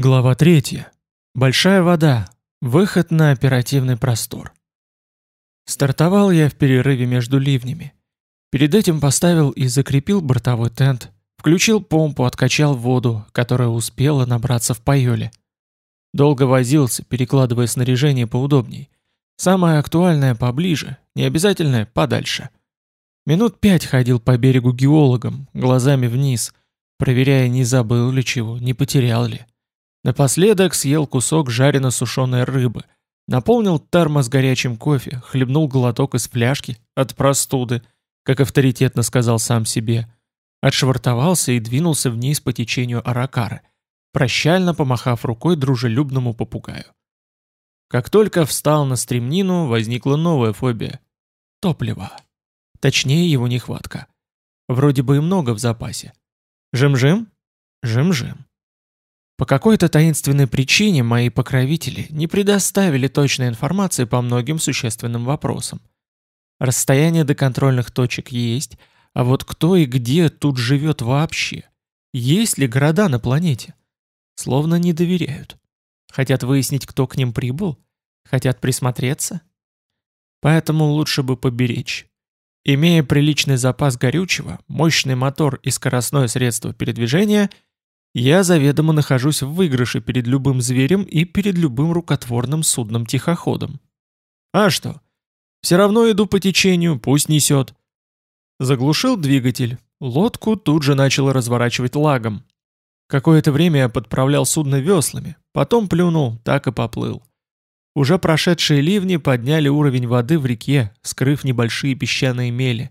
Глава 3. Большая вода. Выход на оперативный простор. Стартовал я в перерыве между ливнями. Перед этим поставил и закрепил бортовой тент, включил помпу, откачал воду, которая успела набраться в пайоле. Долго возился, перекладывая снаряжение поудобней. Самое актуальное поближе, необязательное подальше. Минут пять ходил по берегу геологом, глазами вниз, проверяя, не забыл ли чего, не потерял ли. Напоследок съел кусок жарено-сушеной рыбы, наполнил термос горячим кофе, хлебнул глоток из фляжки от простуды, как авторитетно сказал сам себе, отшвартовался и двинулся вниз по течению Аракары, прощально помахав рукой дружелюбному попугаю. Как только встал на стремнину, возникла новая фобия — топливо. Точнее, его нехватка. Вроде бы и много в запасе. Жим-жим? Жим-жим. По какой-то таинственной причине мои покровители не предоставили точной информации по многим существенным вопросам. Расстояние до контрольных точек есть, а вот кто и где тут живет вообще? Есть ли города на планете? Словно не доверяют. Хотят выяснить, кто к ним прибыл? Хотят присмотреться? Поэтому лучше бы поберечь. Имея приличный запас горючего, мощный мотор и скоростное средство передвижения – я заведомо нахожусь в выигрыше перед любым зверем и перед любым рукотворным судном-тихоходом. А что? Все равно иду по течению, пусть несет. Заглушил двигатель. Лодку тут же начало разворачивать лагом. Какое-то время я подправлял судно веслами, потом плюнул, так и поплыл. Уже прошедшие ливни подняли уровень воды в реке, скрыв небольшие песчаные мели.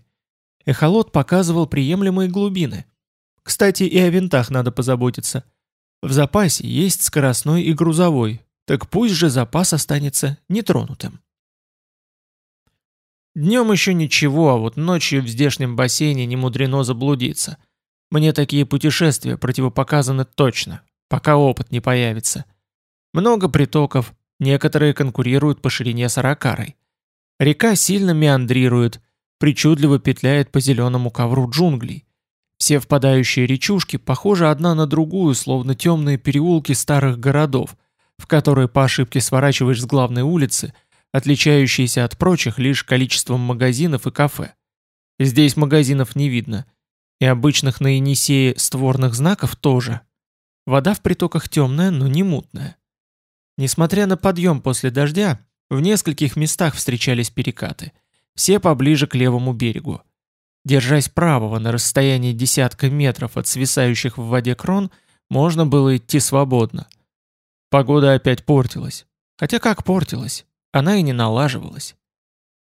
Эхолот показывал приемлемые глубины — кстати, и о винтах надо позаботиться. В запасе есть скоростной и грузовой, так пусть же запас останется нетронутым. Днем еще ничего, а вот ночью в здешнем бассейне не мудрено заблудиться. Мне такие путешествия противопоказаны точно, пока опыт не появится. Много притоков, некоторые конкурируют по ширине с Аракарой. Река сильно меандрирует, причудливо петляет по зеленому ковру джунглей. Все впадающие речушки похожи одна на другую, словно темные переулки старых городов, в которые по ошибке сворачиваешь с главной улицы, отличающиеся от прочих лишь количеством магазинов и кафе. Здесь магазинов не видно, и обычных на Енисее створных знаков тоже. Вода в притоках темная, но не мутная. Несмотря на подъем после дождя, в нескольких местах встречались перекаты, все поближе к левому берегу. Держась правого на расстоянии десятка метров от свисающих в воде крон, можно было идти свободно. Погода опять портилась. Хотя как портилась? Она и не налаживалась.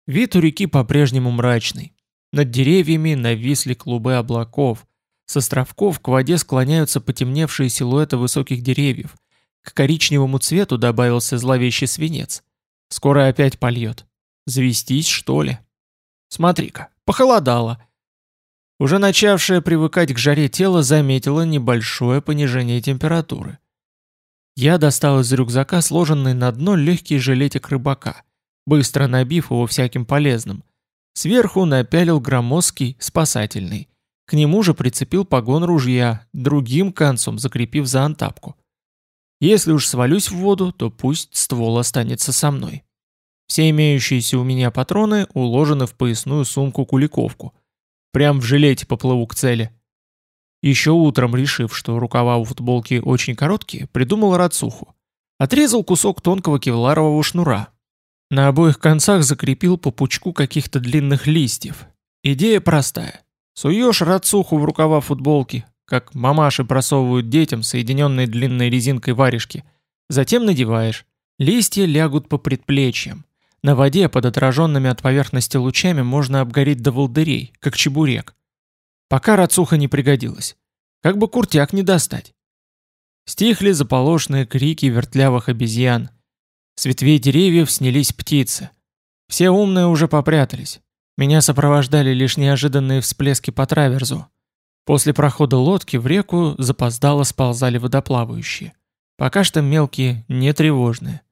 Вид у реки по-прежнему мрачный. Над деревьями нависли клубы облаков. С островков к воде склоняются потемневшие силуэты высоких деревьев. К коричневому цвету добавился зловещий свинец. Скоро опять польет. Завестись, что ли? Смотри-ка, похолодало. Уже начавшее привыкать к жаре тело заметило небольшое понижение температуры. Я достал из рюкзака сложенный на дно легкий жилетик рыбака, быстро набив его всяким полезным. Сверху напялил громоздкий спасательный. К нему же прицепил погон ружья, другим концом закрепив за антапку. Если уж свалюсь в воду, то пусть ствол останется со мной. Все имеющиеся у меня патроны уложены в поясную сумку-куликовку – Прям в жилете поплыву к цели. Еще утром, решив, что рукава у футболки очень короткие, придумал рацуху. Отрезал кусок тонкого кевларового шнура. На обоих концах закрепил по пучку каких-то длинных листьев. Идея простая. Суешь рацуху в рукава футболки, как мамаши просовывают детям соединенные длинной резинкой варежки. Затем надеваешь. Листья лягут по предплечьям. На воде под отраженными от поверхности лучами можно обгореть до волдырей, как чебурек. Пока рацуха не пригодилась. Как бы куртяк не достать. Стихли заполошные крики вертлявых обезьян. С ветвей деревьев снялись птицы. Все умные уже попрятались. Меня сопровождали лишь неожиданные всплески по траверзу. После прохода лодки в реку запоздало сползали водоплавающие. Пока что мелкие, не тревожные.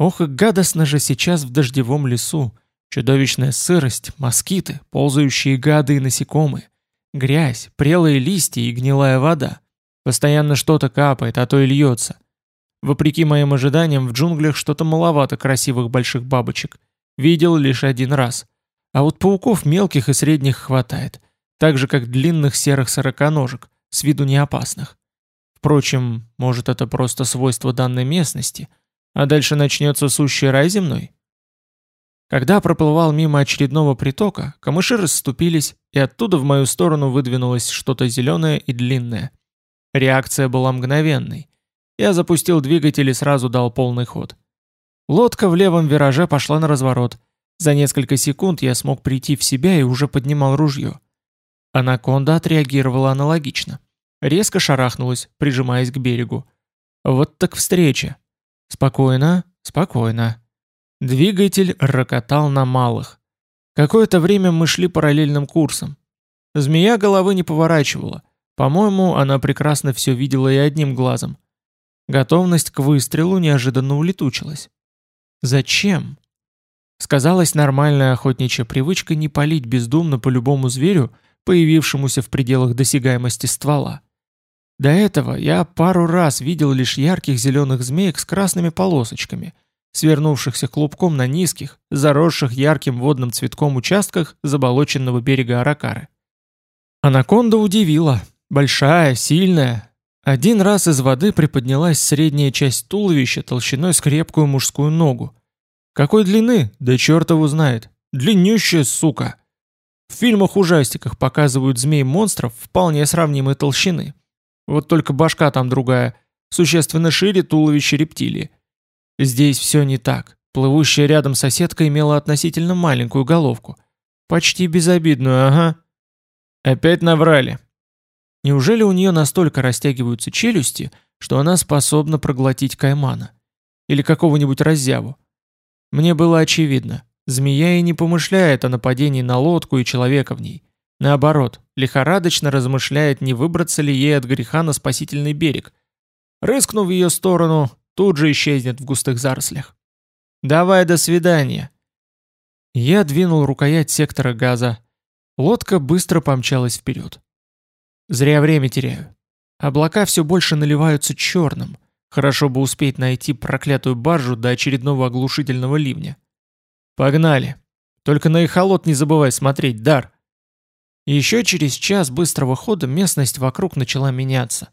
Ох и гадостно же сейчас в дождевом лесу. Чудовищная сырость, москиты, ползающие гады и насекомые. Грязь, прелые листья и гнилая вода. Постоянно что-то капает, а то и льется. Вопреки моим ожиданиям, в джунглях что-то маловато красивых больших бабочек. Видел лишь один раз. А вот пауков мелких и средних хватает. Так же, как длинных серых сороконожек, с виду не опасных. Впрочем, может это просто свойство данной местности, а дальше начнется сущий рай земной? Когда проплывал мимо очередного притока, камыши расступились, и оттуда в мою сторону выдвинулось что-то зеленое и длинное. Реакция была мгновенной. Я запустил двигатель и сразу дал полный ход. Лодка в левом вираже пошла на разворот. За несколько секунд я смог прийти в себя и уже поднимал ружье. Анаконда отреагировала аналогично. Резко шарахнулась, прижимаясь к берегу. Вот так встреча. Спокойно, спокойно. Двигатель рокотал на малых. Какое-то время мы шли параллельным курсом. Змея головы не поворачивала. По-моему, она прекрасно все видела и одним глазом. Готовность к выстрелу неожиданно улетучилась. Зачем? Сказалась нормальная охотничья привычка не палить бездумно по любому зверю, появившемуся в пределах досягаемости ствола. До этого я пару раз видел лишь ярких зеленых змеек с красными полосочками, свернувшихся клубком на низких, заросших ярким водным цветком участках заболоченного берега Аракары. Анаконда удивила. Большая, сильная, один раз из воды приподнялась средняя часть туловища толщиной с крепкую мужскую ногу. Какой длины? Да черт его знает. Длиннющая сука. В фильмах-ужастиках показывают змей-монстров вполне сравнимой толщины. Вот только башка там другая, существенно шире туловища рептилии. Здесь все не так. Плывущая рядом соседка имела относительно маленькую головку. Почти безобидную, ага. Опять наврали. Неужели у нее настолько растягиваются челюсти, что она способна проглотить каймана? Или какого-нибудь раззяву? Мне было очевидно. Змея и не помышляет о нападении на лодку и человека в ней. Наоборот, лихорадочно размышляет, не выбраться ли ей от греха на спасительный берег. Рыскнув в ее сторону, тут же исчезнет в густых зарослях. «Давай, до свидания!» Я двинул рукоять сектора газа. Лодка быстро помчалась вперед. Зря время теряю. Облака все больше наливаются черным. Хорошо бы успеть найти проклятую баржу до очередного оглушительного ливня. Погнали. Только на эхолот не забывай смотреть, Дар. Еще через час быстрого хода местность вокруг начала меняться.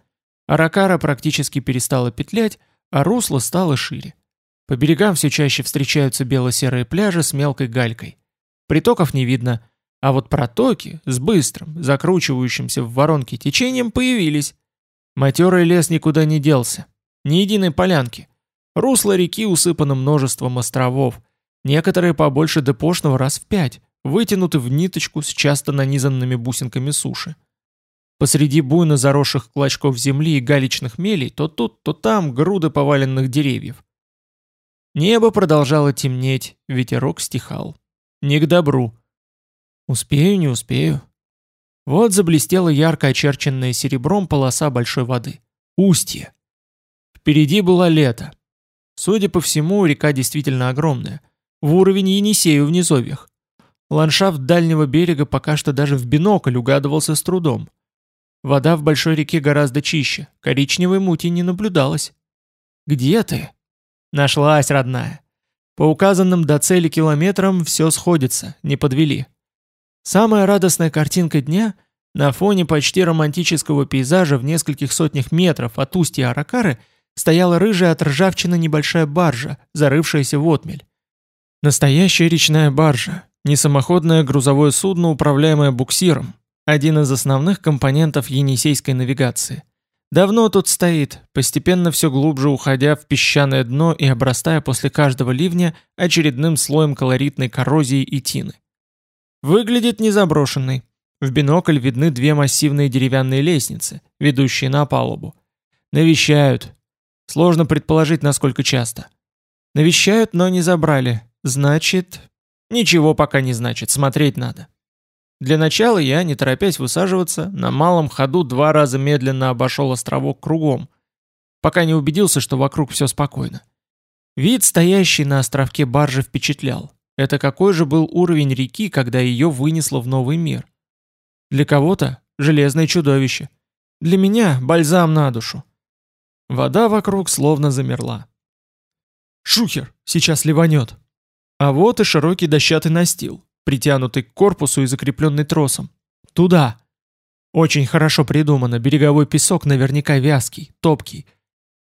Аракара практически перестала петлять, а русло стало шире. По берегам все чаще встречаются бело-серые пляжи с мелкой галькой. Притоков не видно, а вот протоки с быстрым, закручивающимся в воронке течением появились. Матерый лес никуда не делся. Ни единой полянки. Русло реки усыпано множеством островов. Некоторые побольше депошного раз в пять, вытянуты в ниточку с часто нанизанными бусинками суши. Посреди буйно заросших клочков земли и галечных мелей то тут, то там груды поваленных деревьев. Небо продолжало темнеть, ветерок стихал. Не к добру. Успею, не успею. Вот заблестела ярко очерченная серебром полоса большой воды. Устье. Впереди было лето. Судя по всему, река действительно огромная. В уровень Енисею в низовьях. Ландшафт дальнего берега пока что даже в бинокль угадывался с трудом. Вода в большой реке гораздо чище, коричневой мути не наблюдалось. «Где ты?» «Нашлась, родная. По указанным до цели километрам все сходится, не подвели. Самая радостная картинка дня – на фоне почти романтического пейзажа в нескольких сотнях метров от устья Аракары стояла рыжая от ржавчины небольшая баржа, зарывшаяся в отмель. Настоящая речная баржа, не самоходное грузовое судно, управляемое буксиром, один из основных компонентов енисейской навигации. Давно тут стоит, постепенно все глубже уходя в песчаное дно и обрастая после каждого ливня очередным слоем колоритной коррозии и тины. Выглядит незаброшенной. В бинокль видны две массивные деревянные лестницы, ведущие на палубу. Навещают. Сложно предположить, насколько часто. Навещают, но не забрали. Значит... Ничего пока не значит, смотреть надо. Для начала я, не торопясь высаживаться, на малом ходу два раза медленно обошел островок кругом, пока не убедился, что вокруг все спокойно. Вид, стоящий на островке баржи, впечатлял. Это какой же был уровень реки, когда ее вынесло в новый мир? Для кого-то – железное чудовище. Для меня – бальзам на душу. Вода вокруг словно замерла. «Шухер! Сейчас ливанет!» А вот и широкий дощатый настил, притянутый к корпусу и закрепленный тросом. «Туда!» Очень хорошо придумано, береговой песок наверняка вязкий, топкий.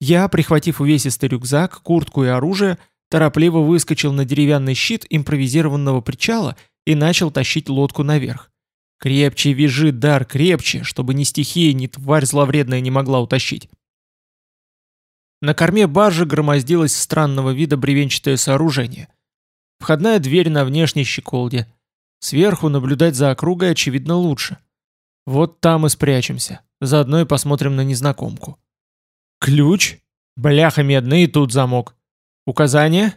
Я, прихватив увесистый рюкзак, куртку и оружие, торопливо выскочил на деревянный щит импровизированного причала и начал тащить лодку наверх. Крепче вяжи, дар, крепче, чтобы ни стихия, ни тварь зловредная не могла утащить. На корме баржи громоздилось странного вида бревенчатое сооружение. Входная дверь на внешней щеколде. Сверху наблюдать за округой, очевидно, лучше. Вот там и спрячемся. Заодно и посмотрим на незнакомку. Ключ? Бляха медная и тут замок. Указание?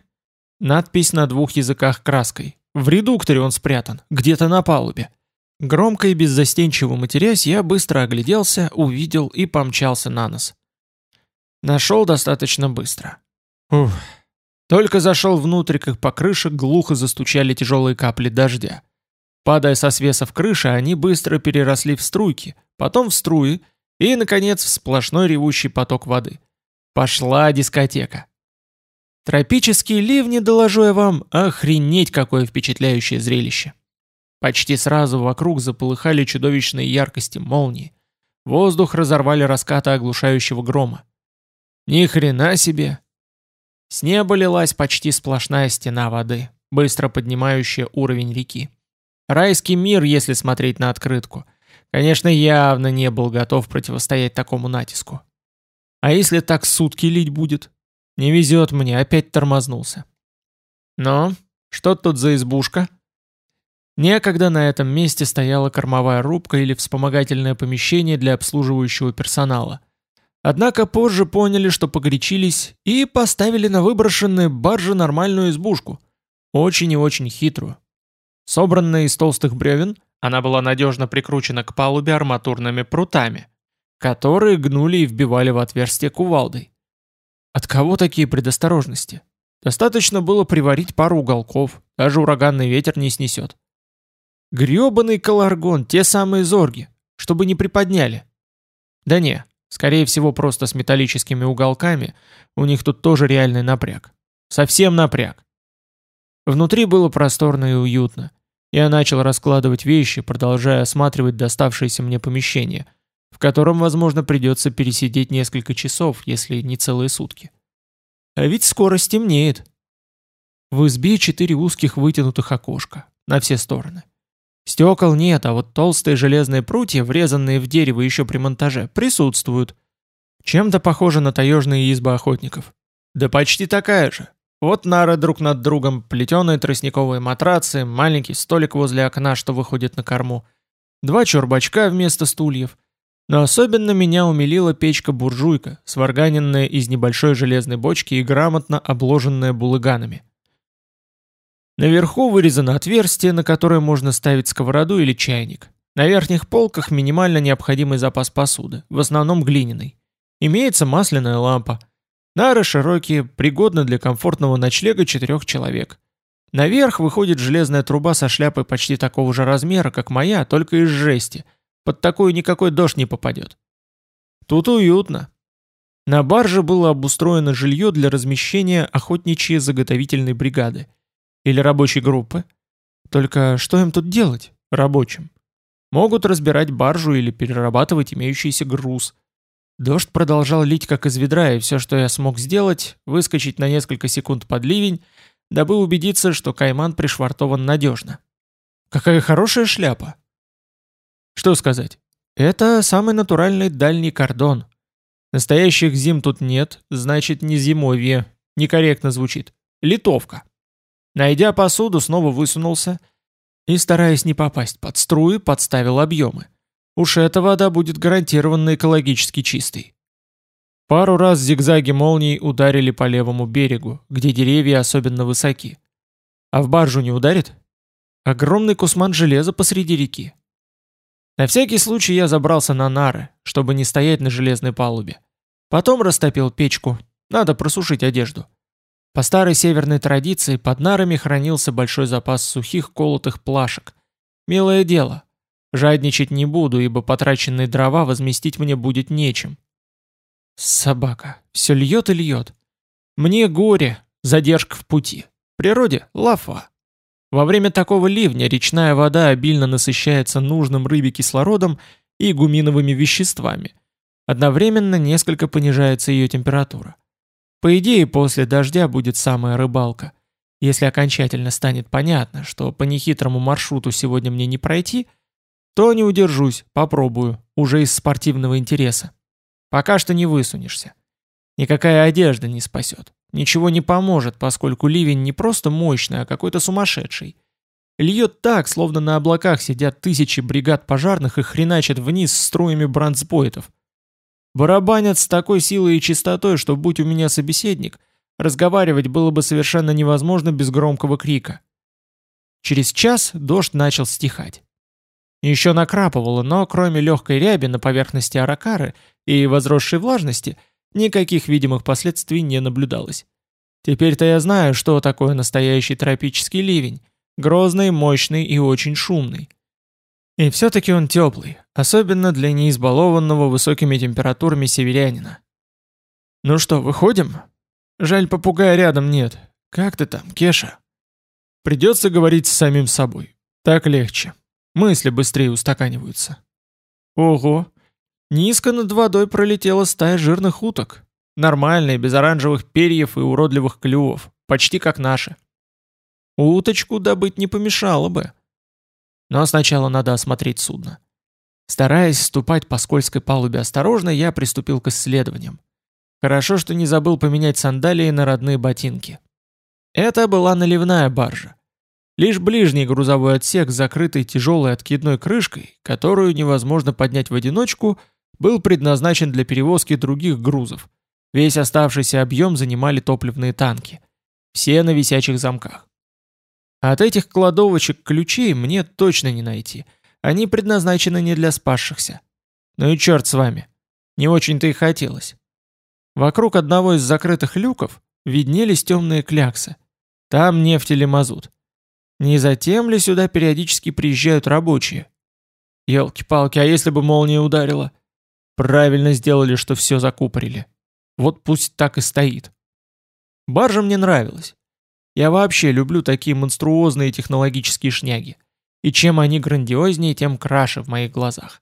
Надпись на двух языках краской. В редукторе он спрятан, где-то на палубе. Громко и беззастенчиво матерясь, я быстро огляделся, увидел и помчался на нос. Нашел достаточно быстро. Ух. Только зашел внутрь, как по крыше глухо застучали тяжелые капли дождя. Падая со свесов крыши, они быстро переросли в струйки, потом в струи и, наконец, в сплошной ревущий поток воды. Пошла дискотека. Тропические ливни, доложу я вам, охренеть какое впечатляющее зрелище. Почти сразу вокруг заполыхали чудовищные яркости молнии. Воздух разорвали раскаты оглушающего грома. Ни хрена себе! С неба лилась почти сплошная стена воды, быстро поднимающая уровень реки. Райский мир, если смотреть на открытку. Конечно, явно не был готов противостоять такому натиску. А если так сутки лить будет? Не везет мне, опять тормознулся. Но, что тут за избушка? Некогда на этом месте стояла кормовая рубка или вспомогательное помещение для обслуживающего персонала. Однако позже поняли, что погорячились и поставили на выброшенные баржи нормальную избушку. Очень и очень хитрую. Собранная из толстых бревен, она была надежно прикручена к палубе арматурными прутами, которые гнули и вбивали в отверстие кувалдой. От кого такие предосторожности? Достаточно было приварить пару уголков, даже ураганный ветер не снесет. Грёбаный колоргон, те самые зорги, чтобы не приподняли. Да не, скорее всего просто с металлическими уголками, у них тут тоже реальный напряг. Совсем напряг. Внутри было просторно и уютно. Я начал раскладывать вещи, продолжая осматривать доставшееся мне помещение, в котором, возможно, придется пересидеть несколько часов, если не целые сутки. А ведь скоро стемнеет. В избе четыре узких вытянутых окошка, на все стороны. Стекол нет, а вот толстые железные прутья, врезанные в дерево еще при монтаже, присутствуют. Чем-то похоже на таежные избы охотников. Да почти такая же. Вот нары друг над другом, плетеные тростниковые матрацы, маленький столик возле окна, что выходит на корму, два чурбачка вместо стульев. Но особенно меня умилила печка-буржуйка, сварганенная из небольшой железной бочки и грамотно обложенная булыганами. Наверху вырезано отверстие, на которое можно ставить сковороду или чайник. На верхних полках минимально необходимый запас посуды, в основном глиняный. Имеется масляная лампа. Нары широкие, пригодны для комфортного ночлега четырех человек. Наверх выходит железная труба со шляпой почти такого же размера, как моя, только из жести. Под такую никакой дождь не попадет. Тут уютно. На барже было обустроено жилье для размещения охотничьей заготовительной бригады – или рабочей группы? Только что им тут делать, рабочим? Могут разбирать баржу или перерабатывать имеющийся груз. Дождь продолжал лить как из ведра, и все, что я смог сделать, выскочить на несколько секунд под ливень, дабы убедиться, что кайман пришвартован надежно. Какая хорошая шляпа! Что сказать? Это самый натуральный дальний кордон. Настоящих зим тут нет, значит не зимовье. Некорректно звучит. Литовка. Найдя посуду, снова высунулся и, стараясь не попасть под струи, подставил объемы. Уж эта вода будет гарантированно экологически чистой. Пару раз зигзаги молний ударили по левому берегу, где деревья особенно высоки. А в баржу не ударит? Огромный кусман железа посреди реки. На всякий случай я забрался на нары, чтобы не стоять на железной палубе. Потом растопил печку, надо просушить одежду. По старой северной традиции под нарами хранился большой запас сухих колотых плашек. Милое дело. Жадничать не буду, ибо потраченные дрова возместить мне будет нечем. Собака. Все льет и льет. Мне горе, задержка в пути. Природе — лафа. Во время такого ливня речная вода обильно насыщается нужным рыбе кислородом и гуминовыми веществами. Одновременно несколько понижается ее температура. По идее, после дождя будет самая рыбалка. Если окончательно станет понятно, что по нехитрому маршруту сегодня мне не пройти, то не удержусь, попробую, уже из спортивного интереса. Пока что не высунешься. Никакая одежда не спасет. Ничего не поможет, поскольку ливень не просто мощный, а какой-то сумасшедший. Льет так, словно на облаках сидят тысячи бригад пожарных и хреначат вниз струями бронзбойтов. Барабанят с такой силой и частотой, что, будь у меня собеседник, разговаривать было бы совершенно невозможно без громкого крика. Через час дождь начал стихать. Еще накрапывало, но кроме легкой ряби на поверхности аракары и возросшей влажности, никаких видимых последствий не наблюдалось. Теперь-то я знаю, что такое настоящий тропический ливень. Грозный, мощный и очень шумный. И все-таки он теплый, особенно для неизбалованного высокими температурами северянина. «Ну что, выходим?» «Жаль, попугая рядом нет. Как ты там, Кеша?» «Придется говорить с самим собой. Так легче. Мысли быстрее устаканиваются. Ого! Низко над водой пролетела стая жирных уток. Нормальные, без оранжевых перьев и уродливых клювов. Почти как наши. Уточку добыть не помешало бы. Но сначала надо осмотреть судно. Стараясь ступать по скользкой палубе осторожно, я приступил к исследованиям. Хорошо, что не забыл поменять сандалии на родные ботинки. Это была наливная баржа. Лишь ближний грузовой отсек, закрытый тяжелой откидной крышкой, которую невозможно поднять в одиночку, был предназначен для перевозки других грузов. Весь оставшийся объем занимали топливные танки. Все на висячих замках. От этих кладовочек ключей мне точно не найти. Они предназначены не для спасшихся. Ну и черт с вами. Не очень-то и хотелось. Вокруг одного из закрытых люков виднелись темные кляксы. Там нефть или мазут. Не затем ли сюда периодически приезжают рабочие? Елки-палки, а если бы молния ударила? Правильно сделали, что все закупорили. Вот пусть так и стоит. Баржа мне нравилась. Я вообще люблю такие монструозные технологические шняги. И чем они грандиознее, тем краше в моих глазах.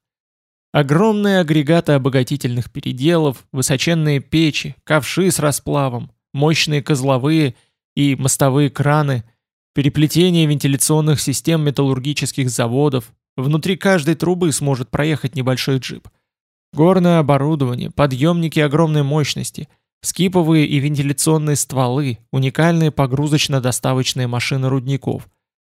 Огромные агрегаты обогатительных переделов, высоченные печи, ковши с расплавом, мощные козловые и мостовые краны — переплетение вентиляционных систем металлургических заводов, внутри каждой трубы сможет проехать небольшой джип. Горное оборудование, подъемники огромной мощности, скиповые и вентиляционные стволы, уникальные погрузочно-доставочные машины рудников,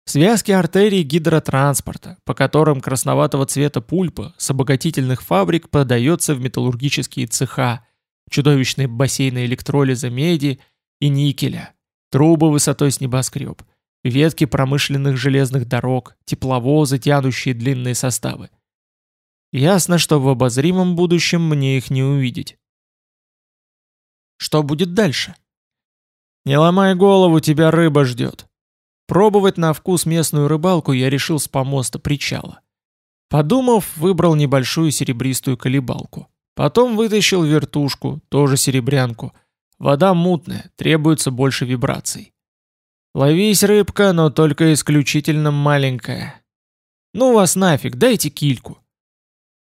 связки артерий гидротранспорта, по которым красноватого цвета пульпа с обогатительных фабрик подается в металлургические цеха, чудовищные бассейны электролиза меди и никеля, трубы высотой с небоскреб, ветки промышленных железных дорог, тепловозы, тянущие длинные составы. Ясно, что в обозримом будущем мне их не увидеть. Что будет дальше? Не ломай голову, тебя рыба ждет. Пробовать на вкус местную рыбалку я решил с помоста причала. Подумав, выбрал небольшую серебристую колебалку. Потом вытащил вертушку, тоже серебрянку. Вода мутная, требуется больше вибраций. Ловись, рыбка, но только исключительно маленькая. Ну вас нафиг, дайте кильку.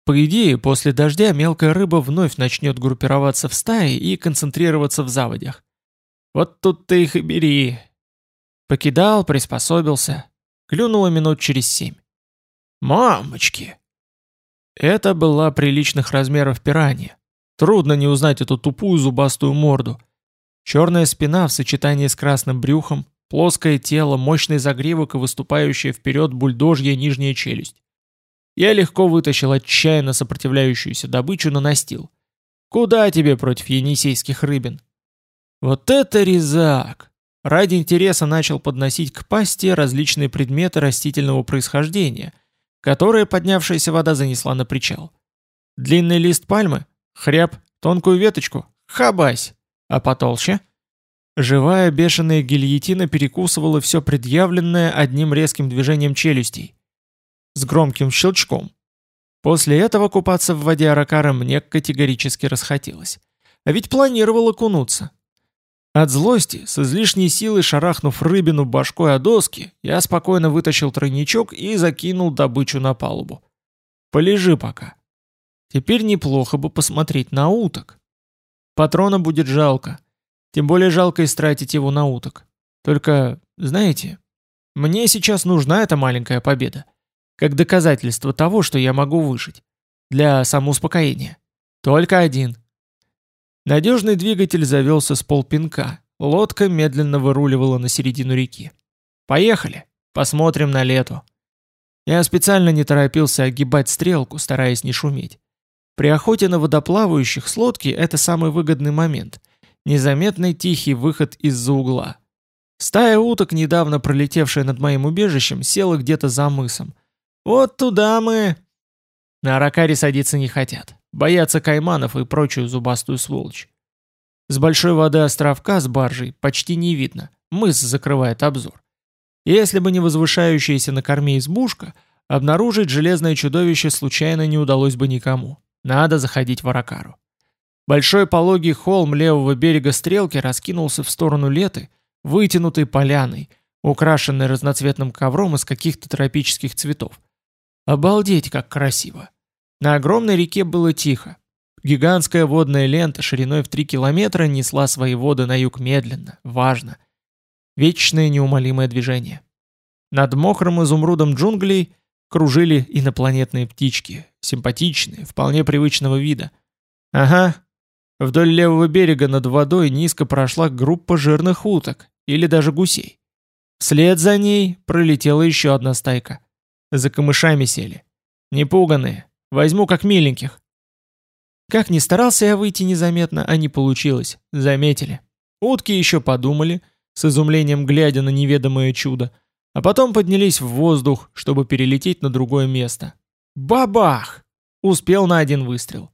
По идее, после дождя мелкая рыба вновь начнет группироваться в стаи и концентрироваться в заводях. Вот тут ты их и бери. Покидал, приспособился. Клюнуло минут через семь. Мамочки! Это была приличных размеров пиранья. Трудно не узнать эту тупую зубастую морду. Черная спина в сочетании с красным брюхом, Плоское тело, мощный загривок и выступающая вперед бульдожья нижняя челюсть. Я легко вытащил отчаянно сопротивляющуюся добычу на настил. Куда тебе против енисейских рыбин? Вот это резак! Ради интереса начал подносить к пасти различные предметы растительного происхождения, которые поднявшаяся вода занесла на причал. Длинный лист пальмы, хряб, тонкую веточку, хабась, а потолще — Живая бешеная гильотина перекусывала все предъявленное одним резким движением челюстей. С громким щелчком. После этого купаться в воде Аракара мне категорически расхотелось. а ведь планировал окунуться. От злости, с излишней силой шарахнув рыбину башкой о доски, я спокойно вытащил тройничок и закинул добычу на палубу. Полежи пока. Теперь неплохо бы посмотреть на уток. Патрона будет жалко. Тем более жалко истратить его на уток. Только, знаете, мне сейчас нужна эта маленькая победа. Как доказательство того, что я могу выжить. Для самоуспокоения. Только один. Надежный двигатель завелся с полпинка. Лодка медленно выруливала на середину реки. Поехали. Посмотрим на лету. Я специально не торопился огибать стрелку, стараясь не шуметь. При охоте на водоплавающих с лодки это самый выгодный момент. Незаметный тихий выход из-за угла. Стая уток, недавно пролетевшая над моим убежищем, села где-то за мысом. «Вот туда мы...» На Аракаре садиться не хотят. Боятся кайманов и прочую зубастую сволочь. С большой воды островка с баржей почти не видно. Мыс закрывает обзор. Если бы не возвышающаяся на корме избушка, обнаружить железное чудовище случайно не удалось бы никому. Надо заходить в Аракару. Большой пологий холм левого берега стрелки раскинулся в сторону леты, вытянутой поляной, украшенной разноцветным ковром из каких-то тропических цветов. Обалдеть, как красиво! На огромной реке было тихо. Гигантская водная лента шириной в 3 километра несла свои воды на юг медленно, важно – Вечное неумолимое движение. Над мокрым изумрудом джунглей кружили инопланетные птички, симпатичные, вполне привычного вида. Ага, вдоль левого берега над водой низко прошла группа жирных уток, или даже гусей. Вслед за ней пролетела еще одна стайка. За камышами сели. Непуганные. Возьму как миленьких. Как ни старался я выйти незаметно, а не получилось. Заметили. Утки еще подумали, с изумлением глядя на неведомое чудо, а потом поднялись в воздух, чтобы перелететь на другое место. Бабах! Успел на один выстрел.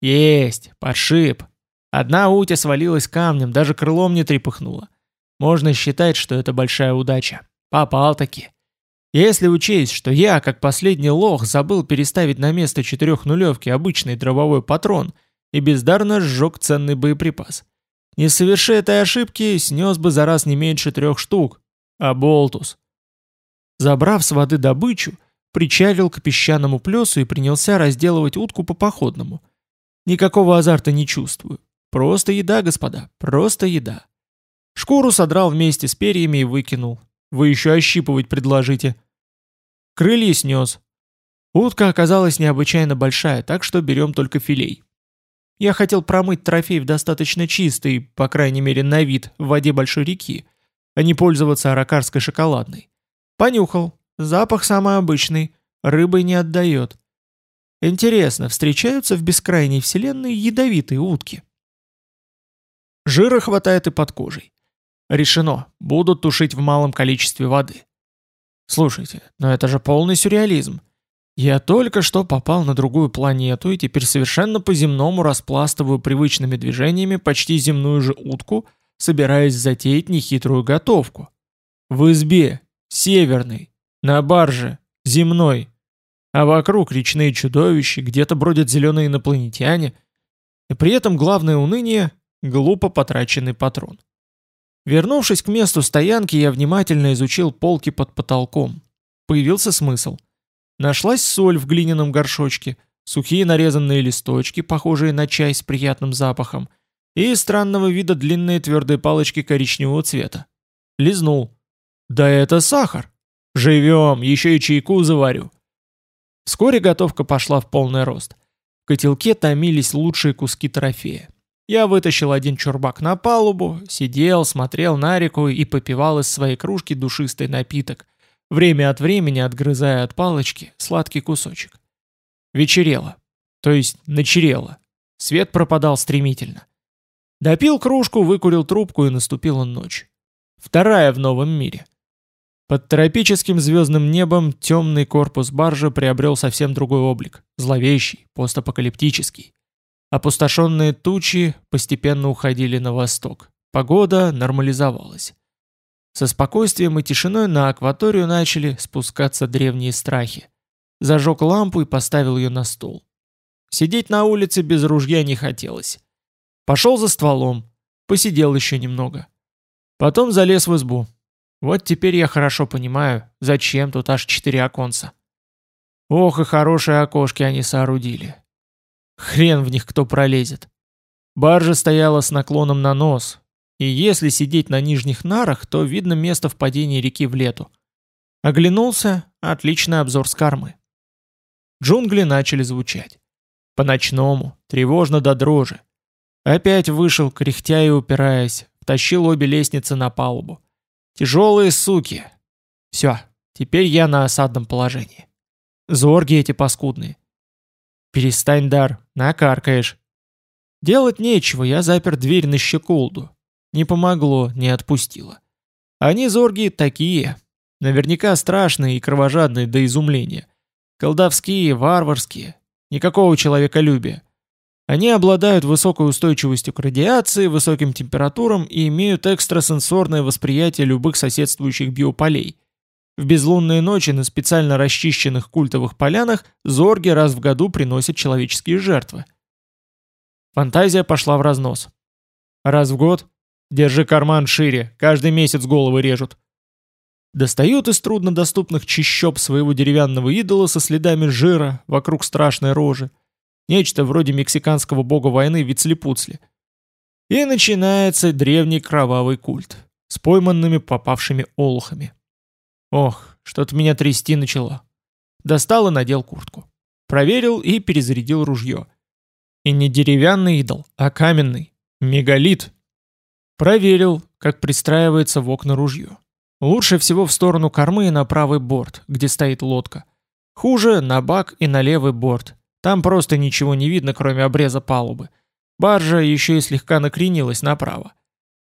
Есть, подшип. Одна утя свалилась камнем, даже крылом не трепыхнула. Можно считать, что это большая удача. Попал-таки. Если учесть, что я, как последний лох, забыл переставить на место четырехнулевки обычный дробовой патрон и бездарно сжег ценный боеприпас, не соверши этой ошибки, снес бы за раз не меньше трех штук. А болтус. Забрав с воды добычу, причалил к песчаному плесу и принялся разделывать утку по походному. Никакого азарта не чувствую. Просто еда, господа, просто еда. Шкуру содрал вместе с перьями и выкинул. Вы еще ощипывать предложите. Крылья снес. Утка оказалась необычайно большая, так что берем только филей. Я хотел промыть трофей в достаточно чистой, по крайней мере на вид, в воде большой реки, а не пользоваться аракарской шоколадной. Понюхал. Запах самый обычный, рыбой не отдает. Интересно, встречаются в бескрайней вселенной ядовитые утки? Жира хватает и под кожей. Решено, будут тушить в малом количестве воды. Слушайте, но это же полный сюрреализм. Я только что попал на другую планету и теперь совершенно по-земному распластываю привычными движениями почти земную же утку, собираясь затеять нехитрую готовку. В избе, северной, на барже, земной, а вокруг речные чудовища, где-то бродят зеленые инопланетяне, и при этом главное уныние – глупо потраченный патрон. Вернувшись к месту стоянки, я внимательно изучил полки под потолком. Появился смысл – Нашлась соль в глиняном горшочке, сухие нарезанные листочки, похожие на чай с приятным запахом, и странного вида длинные твердые палочки коричневого цвета. Лизнул. «Да это сахар! Живем, еще и чайку заварю!» Вскоре готовка пошла в полный рост. В котелке томились лучшие куски трофея. Я вытащил один чурбак на палубу, сидел, смотрел на реку и попивал из своей кружки душистый напиток, время от времени отгрызая от палочки сладкий кусочек. Вечерело, то есть начерело. Свет пропадал стремительно. Допил кружку, выкурил трубку и наступила ночь. Вторая в новом мире. Под тропическим звездным небом темный корпус баржи приобрел совсем другой облик, зловещий, постапокалиптический. Опустошенные тучи постепенно уходили на восток. Погода нормализовалась. Со спокойствием и тишиной на акваторию начали спускаться древние страхи. Зажег лампу и поставил ее на стол. Сидеть на улице без ружья не хотелось. Пошел за стволом, посидел еще немного. Потом залез в избу. Вот теперь я хорошо понимаю, зачем тут аж четыре оконца. Ох, и хорошие окошки они соорудили. Хрен в них кто пролезет. Баржа стояла с наклоном на нос, и если сидеть на нижних нарах, то видно место впадения реки в лету. Оглянулся, отличный обзор с кормы. Джунгли начали звучать. По-ночному, тревожно до дрожи. Опять вышел, кряхтя и упираясь, втащил обе лестницы на палубу. Тяжелые суки. Все, теперь я на осадном положении. Зорги эти паскудные. Перестань, Дар, накаркаешь. Делать нечего, я запер дверь на щеколду. Не помогло, не отпустило. Они, зорги, такие. Наверняка страшные и кровожадные до изумления. Колдовские, варварские. Никакого человеколюбия. Они обладают высокой устойчивостью к радиации, высоким температурам и имеют экстрасенсорное восприятие любых соседствующих биополей. В безлунные ночи на специально расчищенных культовых полянах зорги раз в году приносят человеческие жертвы. Фантазия пошла в разнос. Раз в год? Держи карман шире, каждый месяц головы режут. Достают из труднодоступных чащоб своего деревянного идола со следами жира вокруг страшной рожи. Нечто вроде мексиканского бога войны Вицлепуцли. И начинается древний кровавый культ с пойманными попавшими олухами. Ох, что-то меня трясти начало. Достал и надел куртку. Проверил и перезарядил ружье. И не деревянный идол, а каменный. Мегалит. Проверил, как пристраивается в окна ружье. Лучше всего в сторону кормы и на правый борт, где стоит лодка. Хуже на бак и на левый борт. Там просто ничего не видно, кроме обреза палубы. Баржа еще и слегка накренилась направо.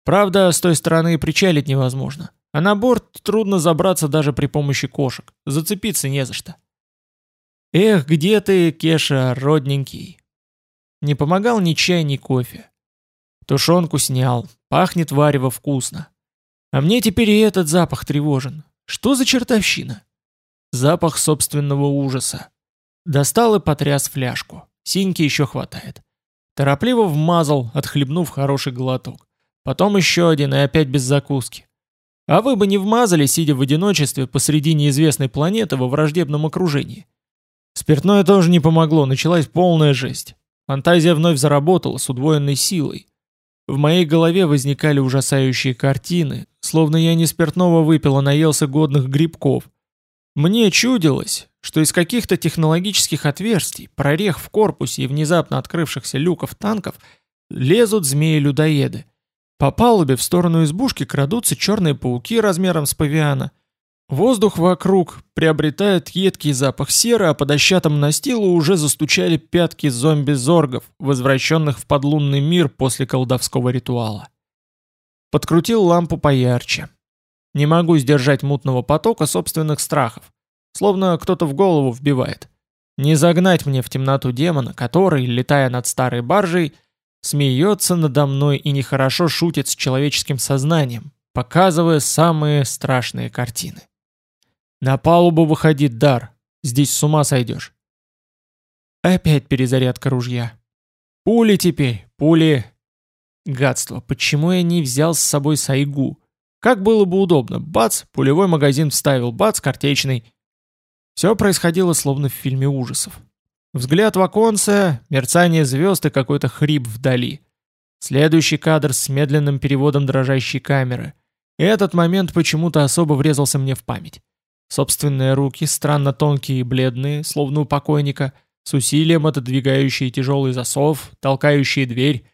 Правда, с той стороны причалить невозможно. А на борт трудно забраться даже при помощи кошек. Зацепиться не за что. Эх, где ты, Кеша, родненький? Не помогал ни чай, ни кофе. Тушенку снял, пахнет варево вкусно. А мне теперь и этот запах тревожен. Что за чертовщина? Запах собственного ужаса. Достал и потряс фляжку. Синьки еще хватает. Торопливо вмазал, отхлебнув хороший глоток. Потом еще один и опять без закуски. А вы бы не вмазали, сидя в одиночестве посреди неизвестной планеты во враждебном окружении. Спиртное тоже не помогло, началась полная жесть. Фантазия вновь заработала с удвоенной силой. В моей голове возникали ужасающие картины, словно я не спиртного выпил, а наелся годных грибков. Мне чудилось, что из каких-то технологических отверстий, прорех в корпусе и внезапно открывшихся люков танков лезут змеи-людоеды. По палубе в сторону избушки крадутся черные пауки размером с павиана – Воздух вокруг приобретает едкий запах серы, а по дощатому настилу уже застучали пятки зомби-зоргов, возвращенных в подлунный мир после колдовского ритуала. Подкрутил лампу поярче. Не могу сдержать мутного потока собственных страхов, словно кто-то в голову вбивает. Не загнать мне в темноту демона, который, летая над старой баржей, смеется надо мной и нехорошо шутит с человеческим сознанием, показывая самые страшные картины. На палубу выходит дар. Здесь с ума сойдешь. Опять перезарядка ружья. Пули теперь, пули. Гадство, почему я не взял с собой сайгу? Как было бы удобно. Бац, пулевой магазин вставил, бац, картечный. Все происходило словно в фильме ужасов. Взгляд в оконце, мерцание звезд и какой-то хрип вдали. Следующий кадр с медленным переводом дрожащей камеры. И этот момент почему-то особо врезался мне в память. Собственные руки, странно тонкие и бледные, словно у покойника, с усилием отодвигающие тяжелый засов, толкающие дверь.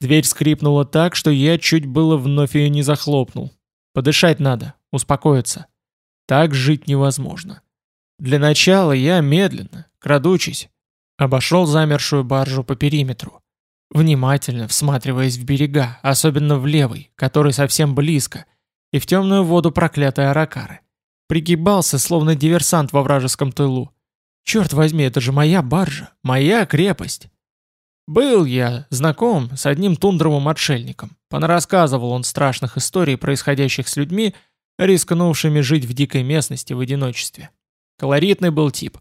Дверь скрипнула так, что я чуть было вновь ее не захлопнул. Подышать надо, успокоиться. Так жить невозможно. Для начала я медленно, крадучись, обошел замершую баржу по периметру. Внимательно всматриваясь в берега, особенно в левый, который совсем близко, и в темную воду проклятой Аракары. Пригибался, словно диверсант во вражеском тылу. Черт возьми, это же моя баржа, моя крепость. Был я знаком с одним тундровым отшельником. Понарассказывал он страшных историй, происходящих с людьми, рискнувшими жить в дикой местности в одиночестве. Колоритный был тип.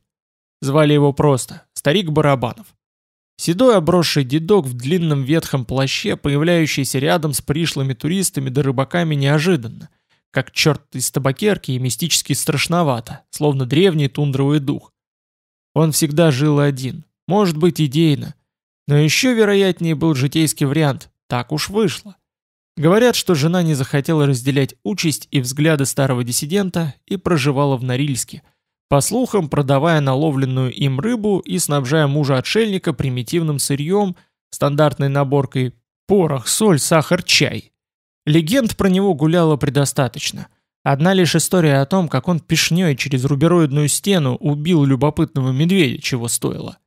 Звали его просто Старик Барабанов. Седой обросший дедок в длинном ветхом плаще, появляющийся рядом с пришлыми туристами да рыбаками неожиданно, как черт из табакерки и мистически страшновато, словно древний тундровый дух. Он всегда жил один, может быть идейно, но еще вероятнее был житейский вариант, так уж вышло. Говорят, что жена не захотела разделять участь и взгляды старого диссидента и проживала в Норильске, по слухам продавая наловленную им рыбу и снабжая мужа-отшельника примитивным сырьем, стандартной наборкой порох, соль, сахар, чай. Легенд про него гуляло предостаточно. Одна лишь история о том, как он пешней через рубероидную стену убил любопытного медведя, чего стоило.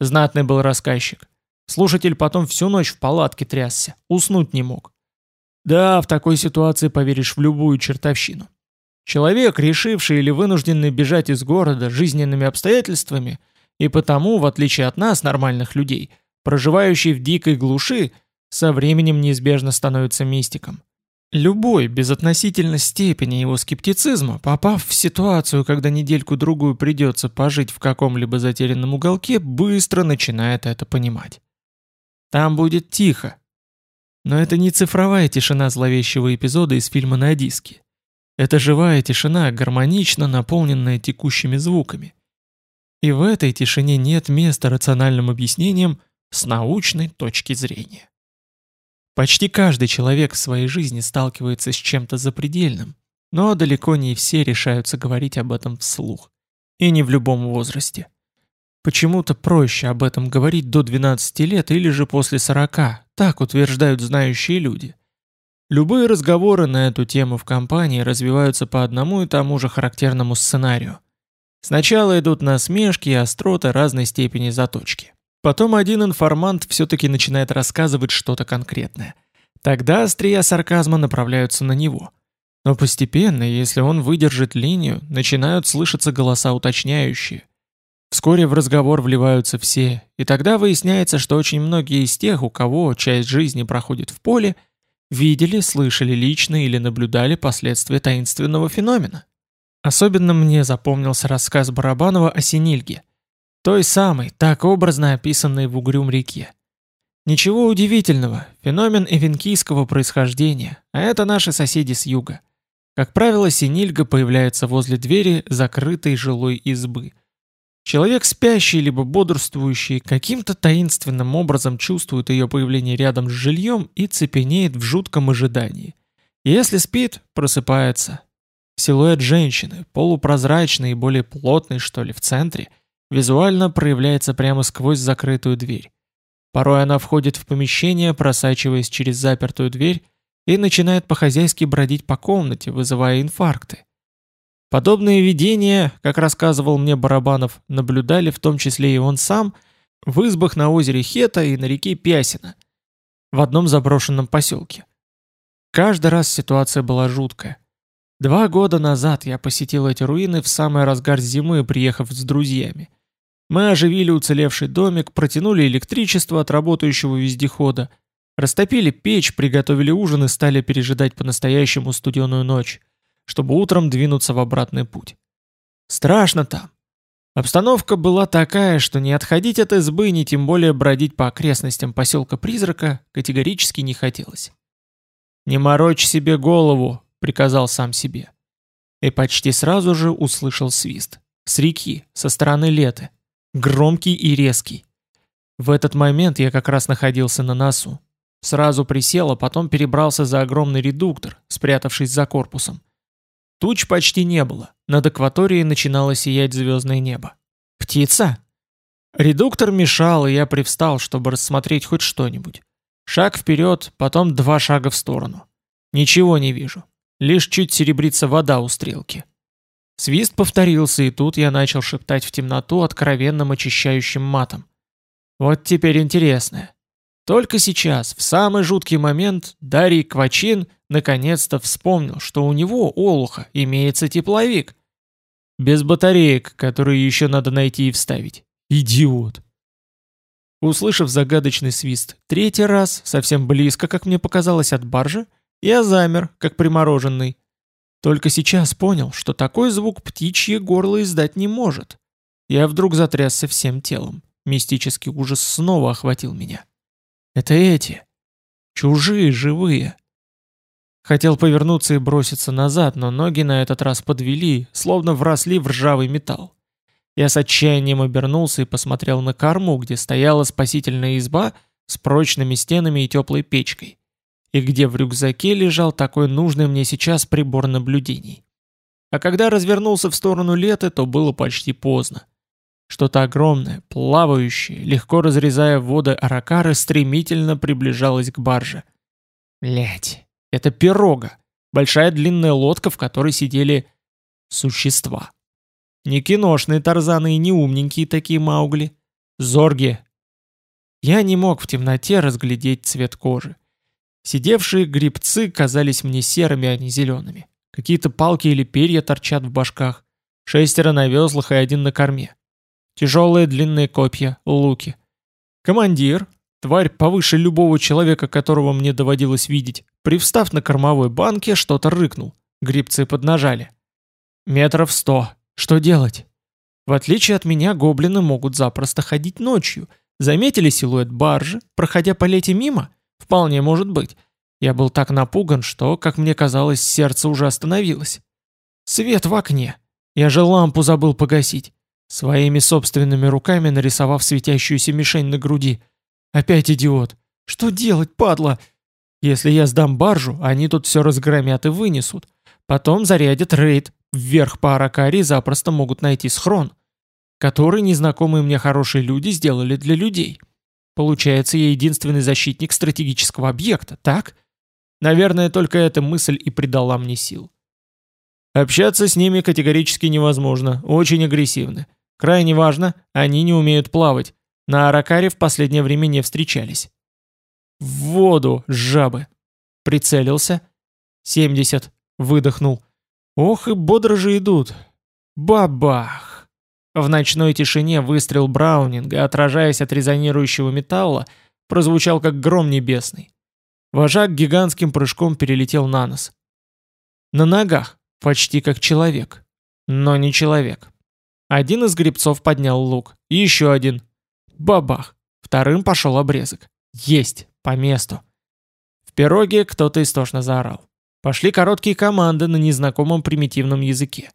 Знатный был рассказчик. Слушатель потом всю ночь в палатке трясся, уснуть не мог. Да, в такой ситуации поверишь в любую чертовщину. Человек, решивший или вынужденный бежать из города жизненными обстоятельствами, и потому, в отличие от нас, нормальных людей, проживающий в дикой глуши, со временем неизбежно становится мистиком. Любой, без относительно степени его скептицизма, попав в ситуацию, когда недельку-другую придется пожить в каком-либо затерянном уголке, быстро начинает это понимать. Там будет тихо, но это не цифровая тишина зловещего эпизода из фильма на диске. Это живая тишина, гармонично наполненная текущими звуками. И в этой тишине нет места рациональным объяснениям с научной точки зрения. Почти каждый человек в своей жизни сталкивается с чем-то запредельным, но далеко не все решаются говорить об этом вслух. И не в любом возрасте. Почему-то проще об этом говорить до 12 лет или же после 40, так утверждают знающие люди. Любые разговоры на эту тему в компании развиваются по одному и тому же характерному сценарию. Сначала идут насмешки и остроты разной степени заточки. Потом один информант все-таки начинает рассказывать что-то конкретное. Тогда острия сарказма направляются на него. Но постепенно, если он выдержит линию, начинают слышаться голоса уточняющие. Вскоре в разговор вливаются все, и тогда выясняется, что очень многие из тех, у кого часть жизни проходит в поле, видели, слышали лично или наблюдали последствия таинственного феномена. Особенно мне запомнился рассказ Барабанова о Синильге, той самой, так образно описанной в Угрюм реке. Ничего удивительного, феномен эвенкийского происхождения, а это наши соседи с юга. Как правило, Синильга появляется возле двери закрытой жилой избы – Человек спящий либо бодрствующий каким-то таинственным образом чувствует ее появление рядом с жильем и цепенеет в жутком ожидании. Если спит, просыпается. Силуэт женщины, полупрозрачный и более плотный, что ли, в центре, визуально проявляется прямо сквозь закрытую дверь. Порой она входит в помещение, просачиваясь через запертую дверь, и начинает по-хозяйски бродить по комнате, вызывая инфаркты. Подобные видения, как рассказывал мне Барабанов, наблюдали в том числе и он сам в избах на озере Хета и на реке Пясина, в одном заброшенном поселке. Каждый раз ситуация была жуткая. Два года назад я посетил эти руины в самый разгар зимы, приехав с друзьями. Мы оживили уцелевший домик, протянули электричество от работающего вездехода, растопили печь, приготовили ужин и стали пережидать по-настоящему студеную ночь чтобы утром двинуться в обратный путь. Страшно там. Обстановка была такая, что не отходить от избы, ни тем более бродить по окрестностям поселка-призрака категорически не хотелось. «Не морочь себе голову», — приказал сам себе. И почти сразу же услышал свист. С реки, со стороны леты. Громкий и резкий. В этот момент я как раз находился на носу. Сразу присел, а потом перебрался за огромный редуктор, спрятавшись за корпусом. Туч почти не было, над акваторией начинало сиять звездное небо. «Птица?» Редуктор мешал, и я привстал, чтобы рассмотреть хоть что-нибудь. Шаг вперед, потом два шага в сторону. Ничего не вижу. Лишь чуть серебрится вода у стрелки. Свист повторился, и тут я начал шептать в темноту откровенным очищающим матом. Вот теперь интересное. Только сейчас, в самый жуткий момент, Дарий Квачин наконец-то вспомнил, что у него, Олуха, имеется тепловик. Без батареек, которые еще надо найти и вставить. Идиот. Услышав загадочный свист третий раз, совсем близко, как мне показалось, от баржи, я замер, как примороженный. Только сейчас понял, что такой звук птичье горло издать не может. Я вдруг затрясся всем телом. мистический ужас снова охватил меня. Это эти. Чужие, живые. Хотел повернуться и броситься назад, но ноги на этот раз подвели, словно вросли в ржавый металл. Я с отчаянием обернулся и посмотрел на корму, где стояла спасительная изба с прочными стенами и теплой печкой, и где в рюкзаке лежал такой нужный мне сейчас прибор наблюдений. А когда развернулся в сторону лета, то было почти поздно. Что-то огромное, плавающее, легко разрезая воды Аракары, стремительно приближалось к барже. Блять, это пирога, большая длинная лодка, в которой сидели существа. Не киношные тарзаны и не умненькие такие маугли. Зорги. Я не мог в темноте разглядеть цвет кожи. Сидевшие грибцы казались мне серыми, а не зелеными. Какие-то палки или перья торчат в башках. Шестеро на веслах и один на корме. Тяжелые длинные копья, луки. Командир, тварь повыше любого человека, которого мне доводилось видеть, привстав на кормовой банке, что-то рыкнул. Грибцы поднажали. Метров сто. Что делать? В отличие от меня, гоблины могут запросто ходить ночью. Заметили силуэт баржи, проходя по лете мимо? Вполне может быть. Я был так напуган, что, как мне казалось, сердце уже остановилось. Свет в окне. Я же лампу забыл погасить. Своими собственными руками нарисовав светящуюся мишень на груди. Опять идиот. Что делать, падла? Если я сдам баржу, они тут все разгромят и вынесут. Потом зарядят рейд, вверх по Аракари запросто могут найти схрон, который незнакомые мне хорошие люди сделали для людей. Получается, я единственный защитник стратегического объекта, так? Наверное, только эта мысль и придала мне сил. Общаться с ними категорически невозможно, очень агрессивны. Крайне важно, они не умеют плавать. На Аракаре в последнее время не встречались. В воду, жабы. Прицелился. 70. Выдохнул. Ох и бодро же идут. Бабах! В ночной тишине выстрел Браунинга, отражаясь от резонирующего металла, прозвучал как гром небесный. Вожак гигантским прыжком перелетел на нос. На ногах, почти как человек. Но не человек. Один из грибцов поднял лук. Еще один. Бабах! Вторым пошел обрезок. Есть! По месту. В пироге кто-то истошно заорал. Пошли короткие команды на незнакомом примитивном языке.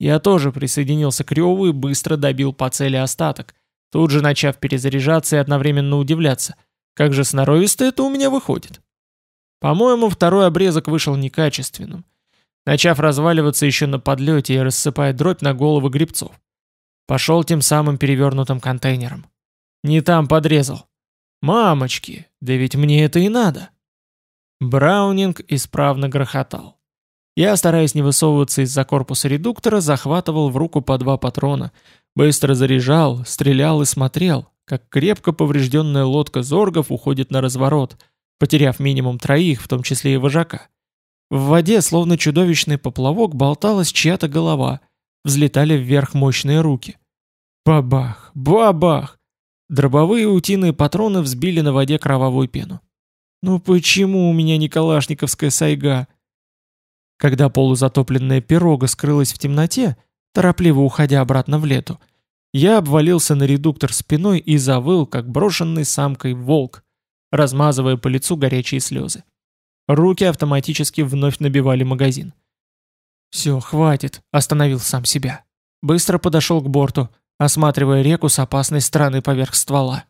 Я тоже присоединился к реву и быстро добил по цели остаток, тут же начав перезаряжаться и одновременно удивляться, как же сноровисто это у меня выходит. По-моему, второй обрезок вышел некачественным, начав разваливаться еще на подлете и рассыпая дробь на головы грибцов. Пошел тем самым перевернутым контейнером. Не там подрезал. Мамочки, да ведь мне это и надо. Браунинг исправно грохотал. Я, стараясь не высовываться из-за корпуса редуктора, захватывал в руку по два патрона, быстро заряжал, стрелял и смотрел, как крепко поврежденная лодка зоргов уходит на разворот, потеряв минимум троих, в том числе и вожака. В воде, словно чудовищный поплавок, болталась чья-то голова, взлетали вверх мощные руки. Бабах! Бабах! Дробовые утиные патроны взбили на воде кровавую пену. Ну почему у меня не калашниковская сайга? Когда полузатопленная пирога скрылась в темноте, торопливо уходя обратно в лету, я обвалился на редуктор спиной и завыл, как брошенный самкой волк, размазывая по лицу горячие слезы. Руки автоматически вновь набивали магазин. «Все, хватит», — остановил сам себя. Быстро подошел к борту, осматривая реку с опасной стороны поверх ствола.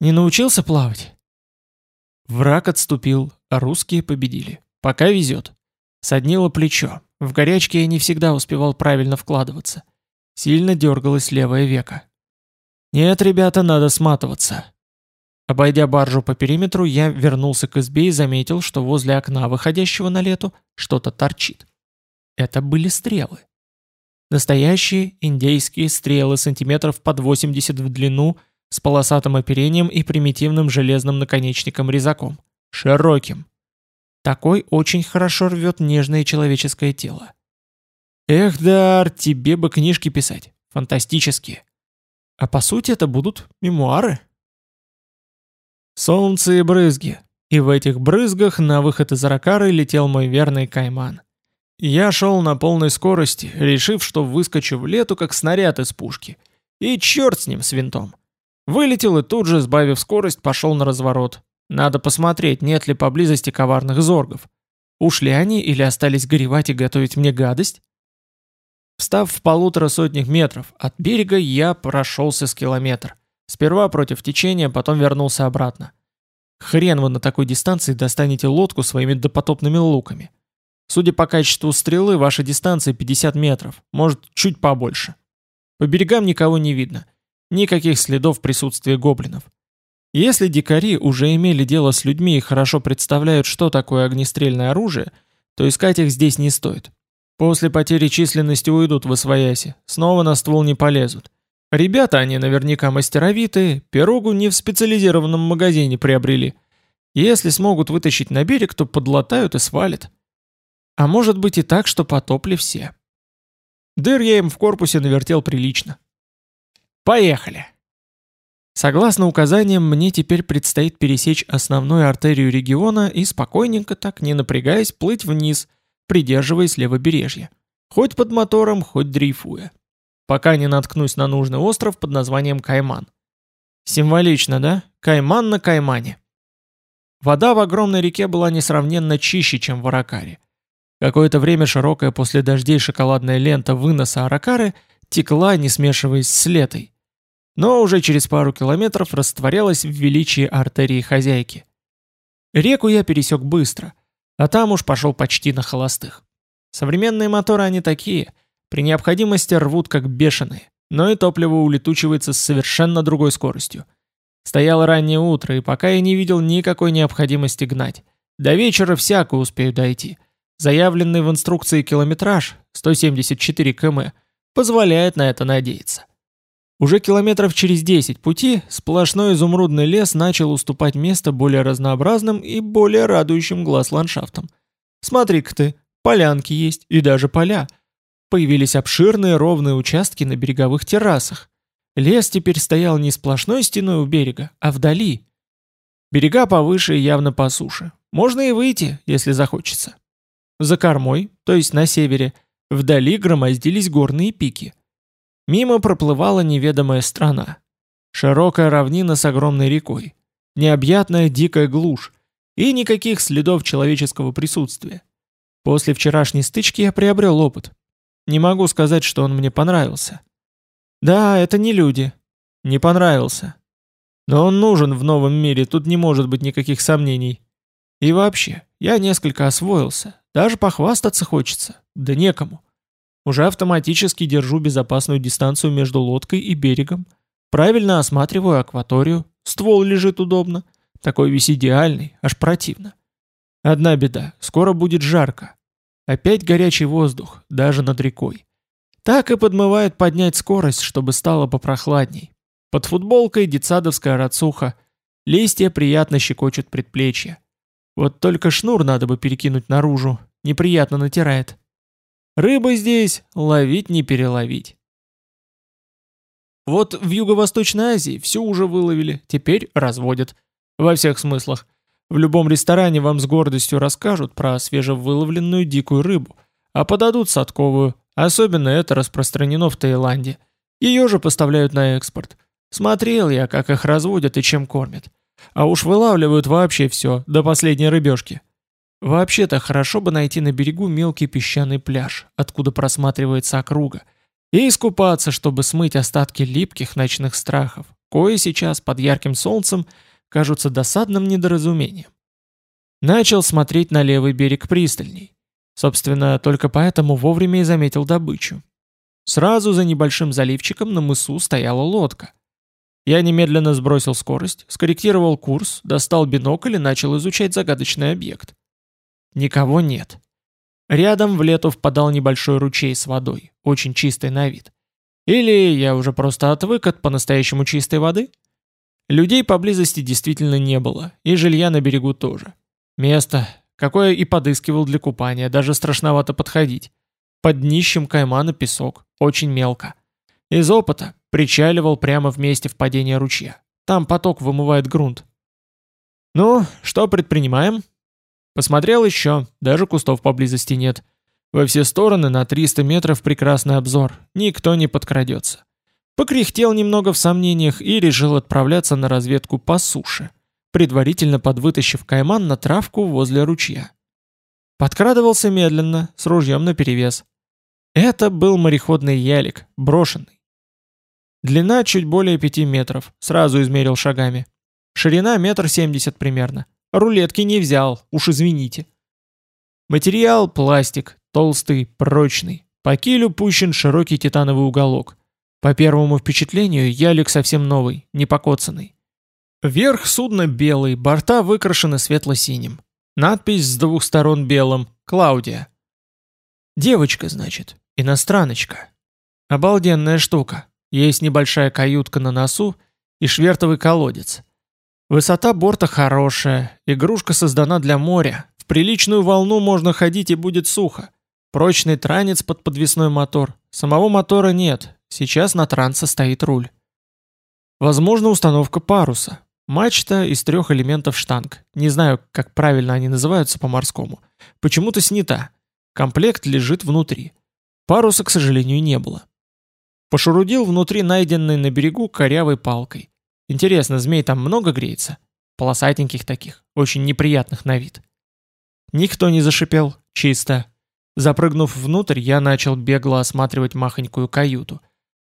«Не научился плавать?» Враг отступил, а русские победили. Пока везет. Соднило плечо. В горячке я не всегда успевал правильно вкладываться. Сильно дергалось левое веко. «Нет, ребята, надо сматываться». Обойдя баржу по периметру, я вернулся к избе и заметил, что возле окна, выходящего на лету, что-то торчит. Это были стрелы. Настоящие индейские стрелы сантиметров под 80 в длину с полосатым оперением и примитивным железным наконечником-резаком. Широким. Такой очень хорошо рвет нежное человеческое тело. Эх, Дар, тебе бы книжки писать. Фантастические. А по сути это будут мемуары. Солнце и брызги. И в этих брызгах на выход из Аракары летел мой верный кайман. Я шел на полной скорости, решив, что выскочу в лету как снаряд из пушки. И черт с ним, с винтом. Вылетел и тут же, сбавив скорость, пошел на разворот. Надо посмотреть, нет ли поблизости коварных зоргов. Ушли они или остались горевать и готовить мне гадость? Встав в полутора сотнях метров от берега, я прошелся с километр. Сперва против течения, потом вернулся обратно. Хрен вы на такой дистанции достанете лодку своими допотопными луками. Судя по качеству стрелы, ваша дистанция 50 метров, может, чуть побольше. По берегам никого не видно. Никаких следов присутствия гоблинов. Если дикари уже имели дело с людьми и хорошо представляют, что такое огнестрельное оружие, то искать их здесь не стоит. После потери численности уйдут в освояси, снова на ствол не полезут. Ребята они наверняка мастеровитые, пирогу не в специализированном магазине приобрели. Если смогут вытащить на берег, то подлатают и свалят. А может быть и так, что потопли все. Дыр я им в корпусе навертел прилично. Поехали! Согласно указаниям, мне теперь предстоит пересечь основную артерию региона и спокойненько так, не напрягаясь, плыть вниз, придерживаясь левобережья. Хоть под мотором, хоть дрейфуя пока не наткнусь на нужный остров под названием Кайман. Символично, да? Кайман на Каймане. Вода в огромной реке была несравненно чище, чем в Аракаре. Какое-то время широкая после дождей шоколадная лента выноса Аракары текла, не смешиваясь с летой. Но уже через пару километров растворялась в величии артерии хозяйки. Реку я пересек быстро, а там уж пошел почти на холостых. Современные моторы они такие – при необходимости рвут как бешеные, но и топливо улетучивается с совершенно другой скоростью. Стояло раннее утро, и пока я не видел никакой необходимости гнать. До вечера всяко успею дойти. Заявленный в инструкции километраж, 174 км, позволяет на это надеяться. Уже километров через 10 пути сплошной изумрудный лес начал уступать место более разнообразным и более радующим глаз ландшафтам. Смотри-ка ты, полянки есть и даже поля – Появились обширные ровные участки на береговых террасах. Лес теперь стоял не сплошной стеной у берега, а вдали. Берега повыше и явно по суше. Можно и выйти, если захочется. За кормой, то есть на севере, вдали громоздились горные пики. Мимо проплывала неведомая страна. Широкая равнина с огромной рекой. Необъятная дикая глушь. И никаких следов человеческого присутствия. После вчерашней стычки я приобрел опыт. Не могу сказать, что он мне понравился. Да, это не люди. Не понравился. Но он нужен в новом мире, тут не может быть никаких сомнений. И вообще, я несколько освоился. Даже похвастаться хочется. Да некому. Уже автоматически держу безопасную дистанцию между лодкой и берегом. Правильно осматриваю акваторию. Ствол лежит удобно. Такой весь идеальный, аж противно. Одна беда, скоро будет жарко. Опять горячий воздух, даже над рекой. Так и подмывает поднять скорость, чтобы стало попрохладней. Под футболкой детсадовская рацуха. Листья приятно щекочут предплечья. Вот только шнур надо бы перекинуть наружу. Неприятно натирает. Рыбы здесь ловить не переловить. Вот в Юго-Восточной Азии все уже выловили, теперь разводят. Во всех смыслах. В любом ресторане вам с гордостью расскажут про свежевыловленную дикую рыбу, а подадут садковую, особенно это распространено в Таиланде. Ее же поставляют на экспорт. Смотрел я, как их разводят и чем кормят. А уж вылавливают вообще все, до последней рыбешки. Вообще-то хорошо бы найти на берегу мелкий песчаный пляж, откуда просматривается округа, и искупаться, чтобы смыть остатки липких ночных страхов, кое сейчас под ярким солнцем – кажутся досадным недоразумением. Начал смотреть на левый берег пристальней. Собственно, только поэтому вовремя и заметил добычу. Сразу за небольшим заливчиком на мысу стояла лодка. Я немедленно сбросил скорость, скорректировал курс, достал бинокль и начал изучать загадочный объект. Никого нет. Рядом в лету впадал небольшой ручей с водой, очень чистой на вид. Или я уже просто отвык от по-настоящему чистой воды? Людей поблизости действительно не было, и жилья на берегу тоже. Место, какое и подыскивал для купания, даже страшновато подходить. Под днищем каймана песок, очень мелко. Из опыта причаливал прямо в месте впадения ручья. Там поток вымывает грунт. «Ну, что предпринимаем?» Посмотрел еще, даже кустов поблизости нет. Во все стороны на 300 метров прекрасный обзор, никто не подкрадется. Покряхтел немного в сомнениях и решил отправляться на разведку по суше, предварительно подвытащив кайман на травку возле ручья. Подкрадывался медленно, с ружьем наперевес. Это был мореходный ялик, брошенный. Длина чуть более пяти метров, сразу измерил шагами. Ширина метр семьдесят примерно. Рулетки не взял, уж извините. Материал – пластик, толстый, прочный. По килю пущен широкий титановый уголок. По первому впечатлению, ялик совсем новый, не покоцанный. Верх судна белый, борта выкрашены светло-синим. Надпись с двух сторон белым «Клаудия». Девочка, значит, иностраночка. Обалденная штука. Есть небольшая каютка на носу и швертовый колодец. Высота борта хорошая, игрушка создана для моря. В приличную волну можно ходить и будет сухо. Прочный транец под подвесной мотор. Самого мотора нет, сейчас на трансе стоит руль. Возможно установка паруса. Мачта из трех элементов штанг. Не знаю, как правильно они называются по-морскому. Почему-то снята. Комплект лежит внутри. Паруса, к сожалению, не было. Пошурудил внутри найденной на берегу корявой палкой. Интересно, змей там много греется? Полосатеньких таких, очень неприятных на вид. Никто не зашипел, чисто. Запрыгнув внутрь, я начал бегло осматривать махонькую каюту.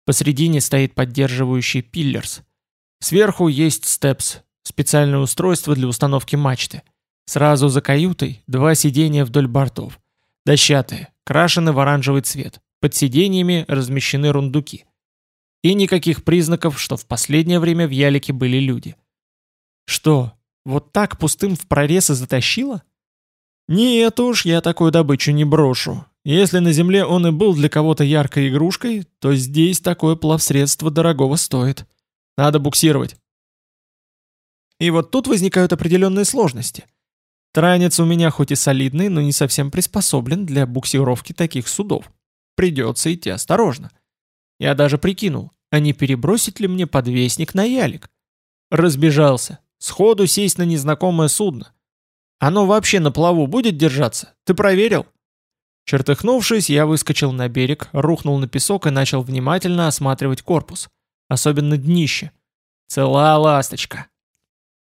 Посредине стоит поддерживающий пиллерс — Сверху есть степс, специальное устройство для установки мачты. Сразу за каютой два сиденья вдоль бортов. Дощатые, крашены в оранжевый цвет. Под сиденьями размещены рундуки. И никаких признаков, что в последнее время в ялике были люди. Что, вот так пустым в прорез и затащило? Нет уж, я такую добычу не брошу. Если на земле он и был для кого-то яркой игрушкой, то здесь такое плавсредство дорогого стоит. Надо буксировать. И вот тут возникают определенные сложности. Транец у меня хоть и солидный, но не совсем приспособлен для буксировки таких судов. Придется идти осторожно. Я даже прикинул, а не перебросить ли мне подвесник на ялик? Разбежался. Сходу сесть на незнакомое судно. Оно вообще на плаву будет держаться? Ты проверил? Чертыхнувшись, я выскочил на берег, рухнул на песок и начал внимательно осматривать корпус особенно днище. Цела ласточка.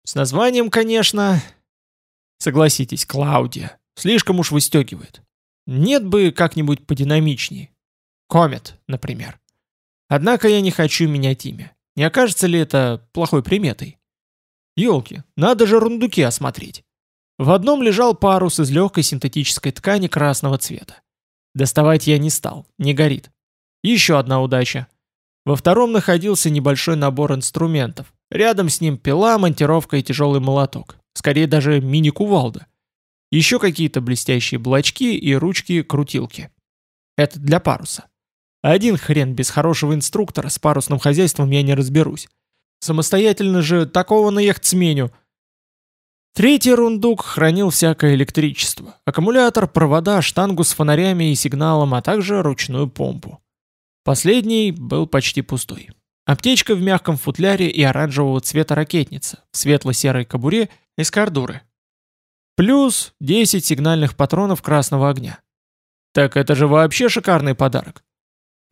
С названием, конечно... Согласитесь, Клаудия. Слишком уж выстегивает. Нет бы как-нибудь подинамичнее. Комет, например. Однако я не хочу менять имя. Не окажется ли это плохой приметой? Ёлки, надо же рундуки осмотреть. В одном лежал парус из легкой синтетической ткани красного цвета. Доставать я не стал, не горит. Еще одна удача. Во втором находился небольшой набор инструментов. Рядом с ним пила, монтировка и тяжелый молоток. Скорее даже мини-кувалда. Еще какие-то блестящие блочки и ручки-крутилки. Это для паруса. Один хрен без хорошего инструктора с парусным хозяйством я не разберусь. Самостоятельно же такого на яхтсменю. Третий рундук хранил всякое электричество. Аккумулятор, провода, штангу с фонарями и сигналом, а также ручную помпу. Последний был почти пустой. Аптечка в мягком футляре и оранжевого цвета ракетница в светло-серой кобуре из кордуры. Плюс 10 сигнальных патронов красного огня. Так это же вообще шикарный подарок.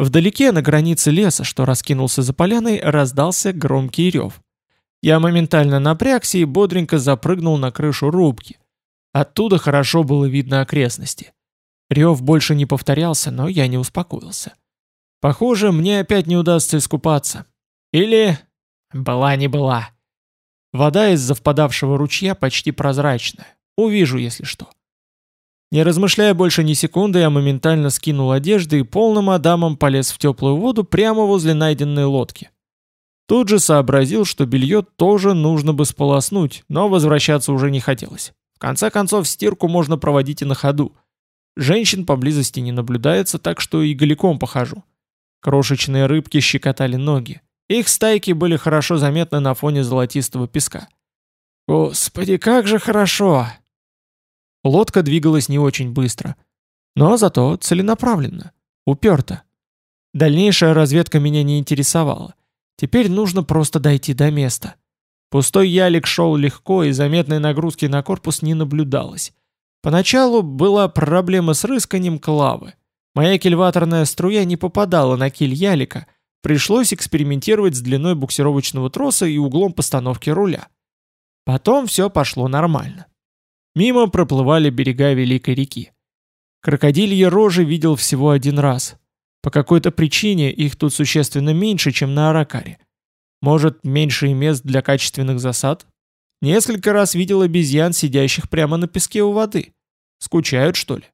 Вдалеке, на границе леса, что раскинулся за поляной, раздался громкий рев. Я моментально напрягся и бодренько запрыгнул на крышу рубки. Оттуда хорошо было видно окрестности. Рев больше не повторялся, но я не успокоился. Похоже, мне опять не удастся искупаться. Или... Была не была. Вода из-за впадавшего ручья почти прозрачная. Увижу, если что. Не размышляя больше ни секунды, я моментально скинул одежды и полным адамом полез в теплую воду прямо возле найденной лодки. Тут же сообразил, что белье тоже нужно бы сполоснуть, но возвращаться уже не хотелось. В конце концов, стирку можно проводить и на ходу. Женщин поблизости не наблюдается, так что и голиком похожу. Крошечные рыбки щекотали ноги. Их стайки были хорошо заметны на фоне золотистого песка. Господи, как же хорошо! Лодка двигалась не очень быстро, но зато целенаправленно, уперто. Дальнейшая разведка меня не интересовала. Теперь нужно просто дойти до места. Пустой ялик шел легко, и заметной нагрузки на корпус не наблюдалось. Поначалу была проблема с рысканием клавы. Моя кильваторная струя не попадала на киль ялика, пришлось экспериментировать с длиной буксировочного троса и углом постановки руля. Потом все пошло нормально. Мимо проплывали берега Великой реки. Крокодильи рожи видел всего один раз. По какой-то причине их тут существенно меньше, чем на Аракаре. Может, меньше и мест для качественных засад? Несколько раз видел обезьян, сидящих прямо на песке у воды. Скучают, что ли?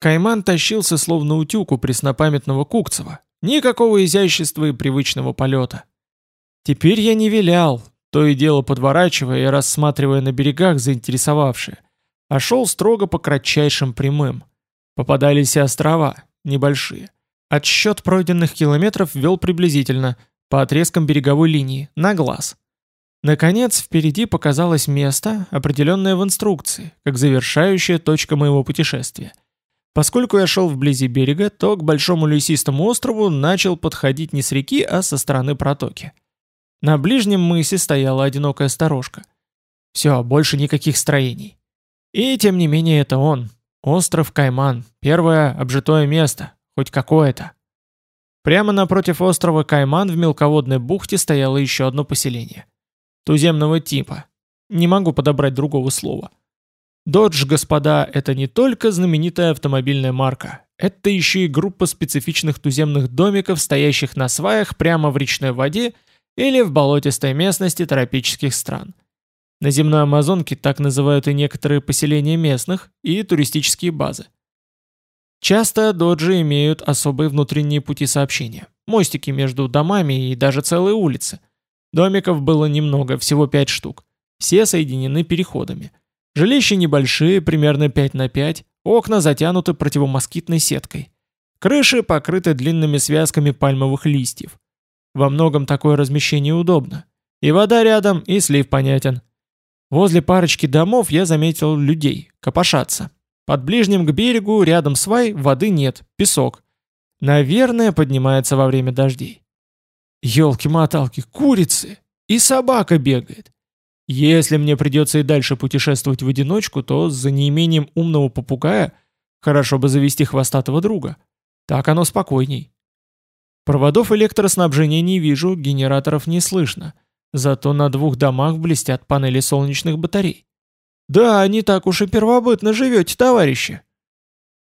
Кайман тащился словно утюг у преснопамятного Кукцева. Никакого изящества и привычного полета. Теперь я не вилял, то и дело подворачивая и рассматривая на берегах заинтересовавшие, а шел строго по кратчайшим прямым. Попадались и острова, небольшие. Отсчет пройденных километров вел приблизительно, по отрезкам береговой линии, на глаз. Наконец, впереди показалось место, определенное в инструкции, как завершающая точка моего путешествия. Поскольку я шел вблизи берега, то к большому лесистому острову начал подходить не с реки, а со стороны протоки. На ближнем мысе стояла одинокая сторожка. Все, больше никаких строений. И тем не менее это он. Остров Кайман. Первое обжитое место. Хоть какое-то. Прямо напротив острова Кайман в мелководной бухте стояло еще одно поселение. Туземного типа. Не могу подобрать другого слова. Додж, господа, это не только знаменитая автомобильная марка. Это еще и группа специфичных туземных домиков, стоящих на сваях прямо в речной воде или в болотистой местности тропических стран. На земной Амазонке так называют и некоторые поселения местных, и туристические базы. Часто доджи имеют особые внутренние пути сообщения, мостики между домами и даже целые улицы. Домиков было немного, всего пять штук. Все соединены переходами. Жилища небольшие, примерно 5 на 5, окна затянуты противомоскитной сеткой. Крыши покрыты длинными связками пальмовых листьев. Во многом такое размещение удобно. И вода рядом, и слив понятен. Возле парочки домов я заметил людей, копошатся. Под ближним к берегу, рядом свай, воды нет, песок. Наверное, поднимается во время дождей. Ёлки-моталки, курицы! И собака бегает. Если мне придется и дальше путешествовать в одиночку, то за неимением умного попугая хорошо бы завести хвостатого друга. Так оно спокойней. Проводов электроснабжения не вижу, генераторов не слышно. Зато на двух домах блестят панели солнечных батарей. Да, не так уж и первобытно живете, товарищи.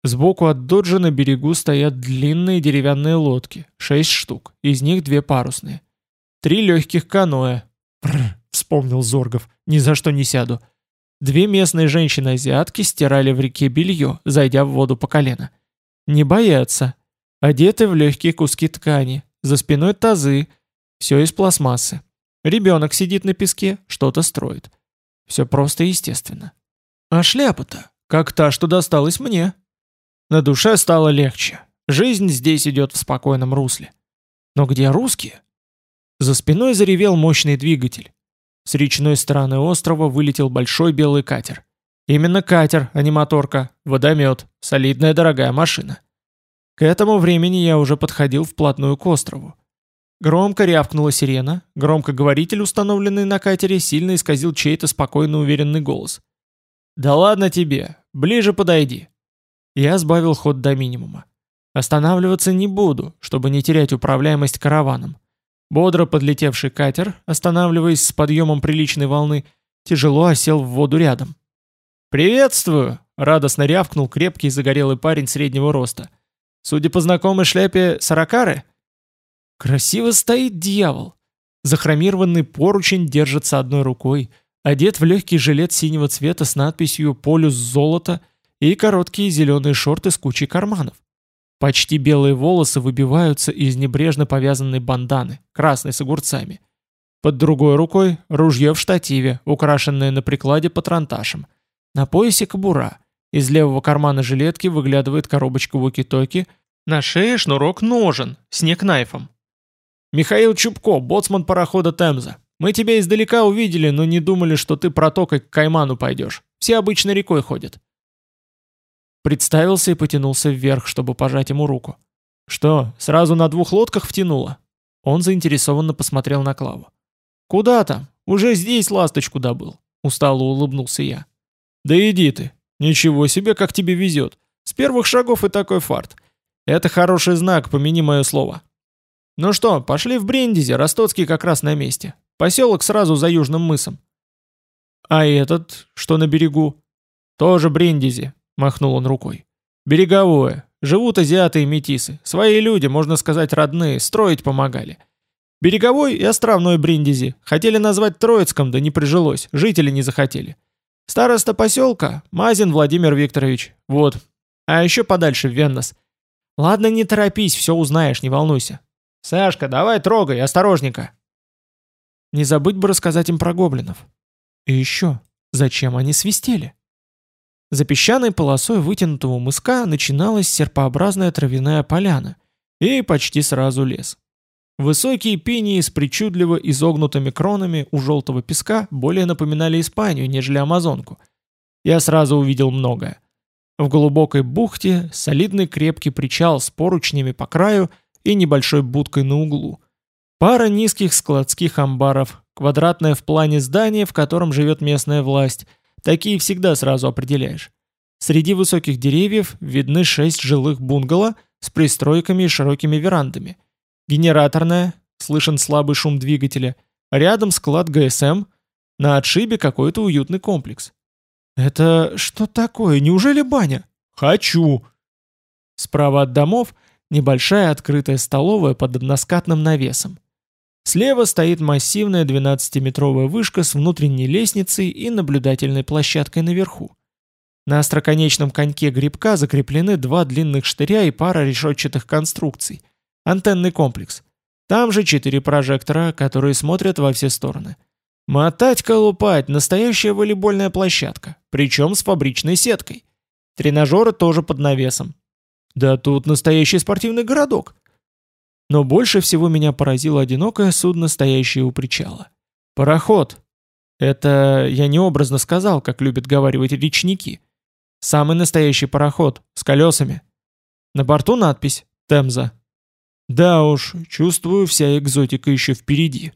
Сбоку от доджа на берегу стоят длинные деревянные лодки, шесть штук, из них две парусные. Три легких каноэ. Бррр, вспомнил Зоргов, ни за что не сяду. Две местные женщины-азиатки стирали в реке белье, зайдя в воду по колено. Не боятся, Одеты в легкие куски ткани, за спиной тазы, все из пластмассы. Ребенок сидит на песке, что-то строит. Все просто и естественно. А шляпа-то, как та, что досталась мне. На душе стало легче. Жизнь здесь идет в спокойном русле. Но где русские? За спиной заревел мощный двигатель. С речной стороны острова вылетел большой белый катер. Именно катер, а не моторка, водомет, солидная дорогая машина. К этому времени я уже подходил вплотную к острову. Громко рявкнула сирена, громкоговоритель, установленный на катере, сильно исказил чей-то спокойно уверенный голос. «Да ладно тебе, ближе подойди». Я сбавил ход до минимума. Останавливаться не буду, чтобы не терять управляемость караваном. Бодро подлетевший катер, останавливаясь с подъемом приличной волны, тяжело осел в воду рядом. «Приветствую!» — радостно рявкнул крепкий загорелый парень среднего роста — Судя по знакомой шляпе сорокары. Красиво стоит дьявол. Захромированный поручень держится одной рукой, одет в легкий жилет синего цвета с надписью «Полюс золота» и короткие зеленые шорты с кучей карманов. Почти белые волосы выбиваются из небрежно повязанной банданы, красной с огурцами. Под другой рукой ружье в штативе, украшенное на прикладе патронташем. На поясе кобура — из левого кармана жилетки выглядывает коробочка воки-токи, на шее шнурок ножен с некнайфом. «Михаил Чубко, боцман парохода «Темза». Мы тебя издалека увидели, но не думали, что ты протокой к Кайману пойдешь. Все обычно рекой ходят». Представился и потянулся вверх, чтобы пожать ему руку. «Что, сразу на двух лодках втянуло?» Он заинтересованно посмотрел на Клаву. «Куда там? Уже здесь ласточку добыл», — устало улыбнулся я. «Да иди ты, «Ничего себе, как тебе везет. С первых шагов и такой фарт. Это хороший знак, помяни мое слово». Ну что, пошли в Бриндизи, Ростоцкий как раз на месте. Поселок сразу за южным мысом. А этот, что на берегу? Тоже Бриндизи, махнул он рукой. Береговое. Живут азиаты и метисы. Свои люди, можно сказать, родные, строить помогали. Береговой и островной Бриндизи. Хотели назвать Троицком, да не прижилось, жители не захотели. Староста поселка – Мазин Владимир Викторович. Вот. А еще подальше в Веннос. Ладно, не торопись, все узнаешь, не волнуйся. Сашка, давай трогай, осторожненько. Не забыть бы рассказать им про гоблинов. И еще, зачем они свистели? За песчаной полосой вытянутого мыска начиналась серпообразная травяная поляна и почти сразу лес. Высокие пинии с причудливо изогнутыми кронами у желтого песка более напоминали Испанию, нежели Амазонку. Я сразу увидел многое. В глубокой бухте солидный крепкий причал с поручнями по краю и небольшой будкой на углу. Пара низких складских амбаров, квадратное в плане здание, в котором живет местная власть. Такие всегда сразу определяешь. Среди высоких деревьев видны шесть жилых бунгало с пристройками и широкими верандами. Генераторная, слышен слабый шум двигателя. Рядом склад ГСМ, на отшибе какой-то уютный комплекс. «Это что такое? Неужели баня?» «Хочу!» Справа от домов небольшая открытая столовая под односкатным навесом. Слева стоит массивная 12-метровая вышка с внутренней лестницей и наблюдательной площадкой наверху. На остроконечном коньке грибка закреплены два длинных штыря и пара решетчатых конструкций. Антенный комплекс. Там же четыре прожектора, которые смотрят во все стороны. Мотать-колупать, настоящая волейбольная площадка, причем с фабричной сеткой. Тренажеры тоже под навесом. Да тут настоящий спортивный городок. Но больше всего меня поразило одинокое судно, стоящее у причала. Пароход. Это я необразно сказал, как любят говаривать речники. Самый настоящий пароход, с колесами. На борту надпись «Темза». Да уж, чувствую, вся экзотика еще впереди.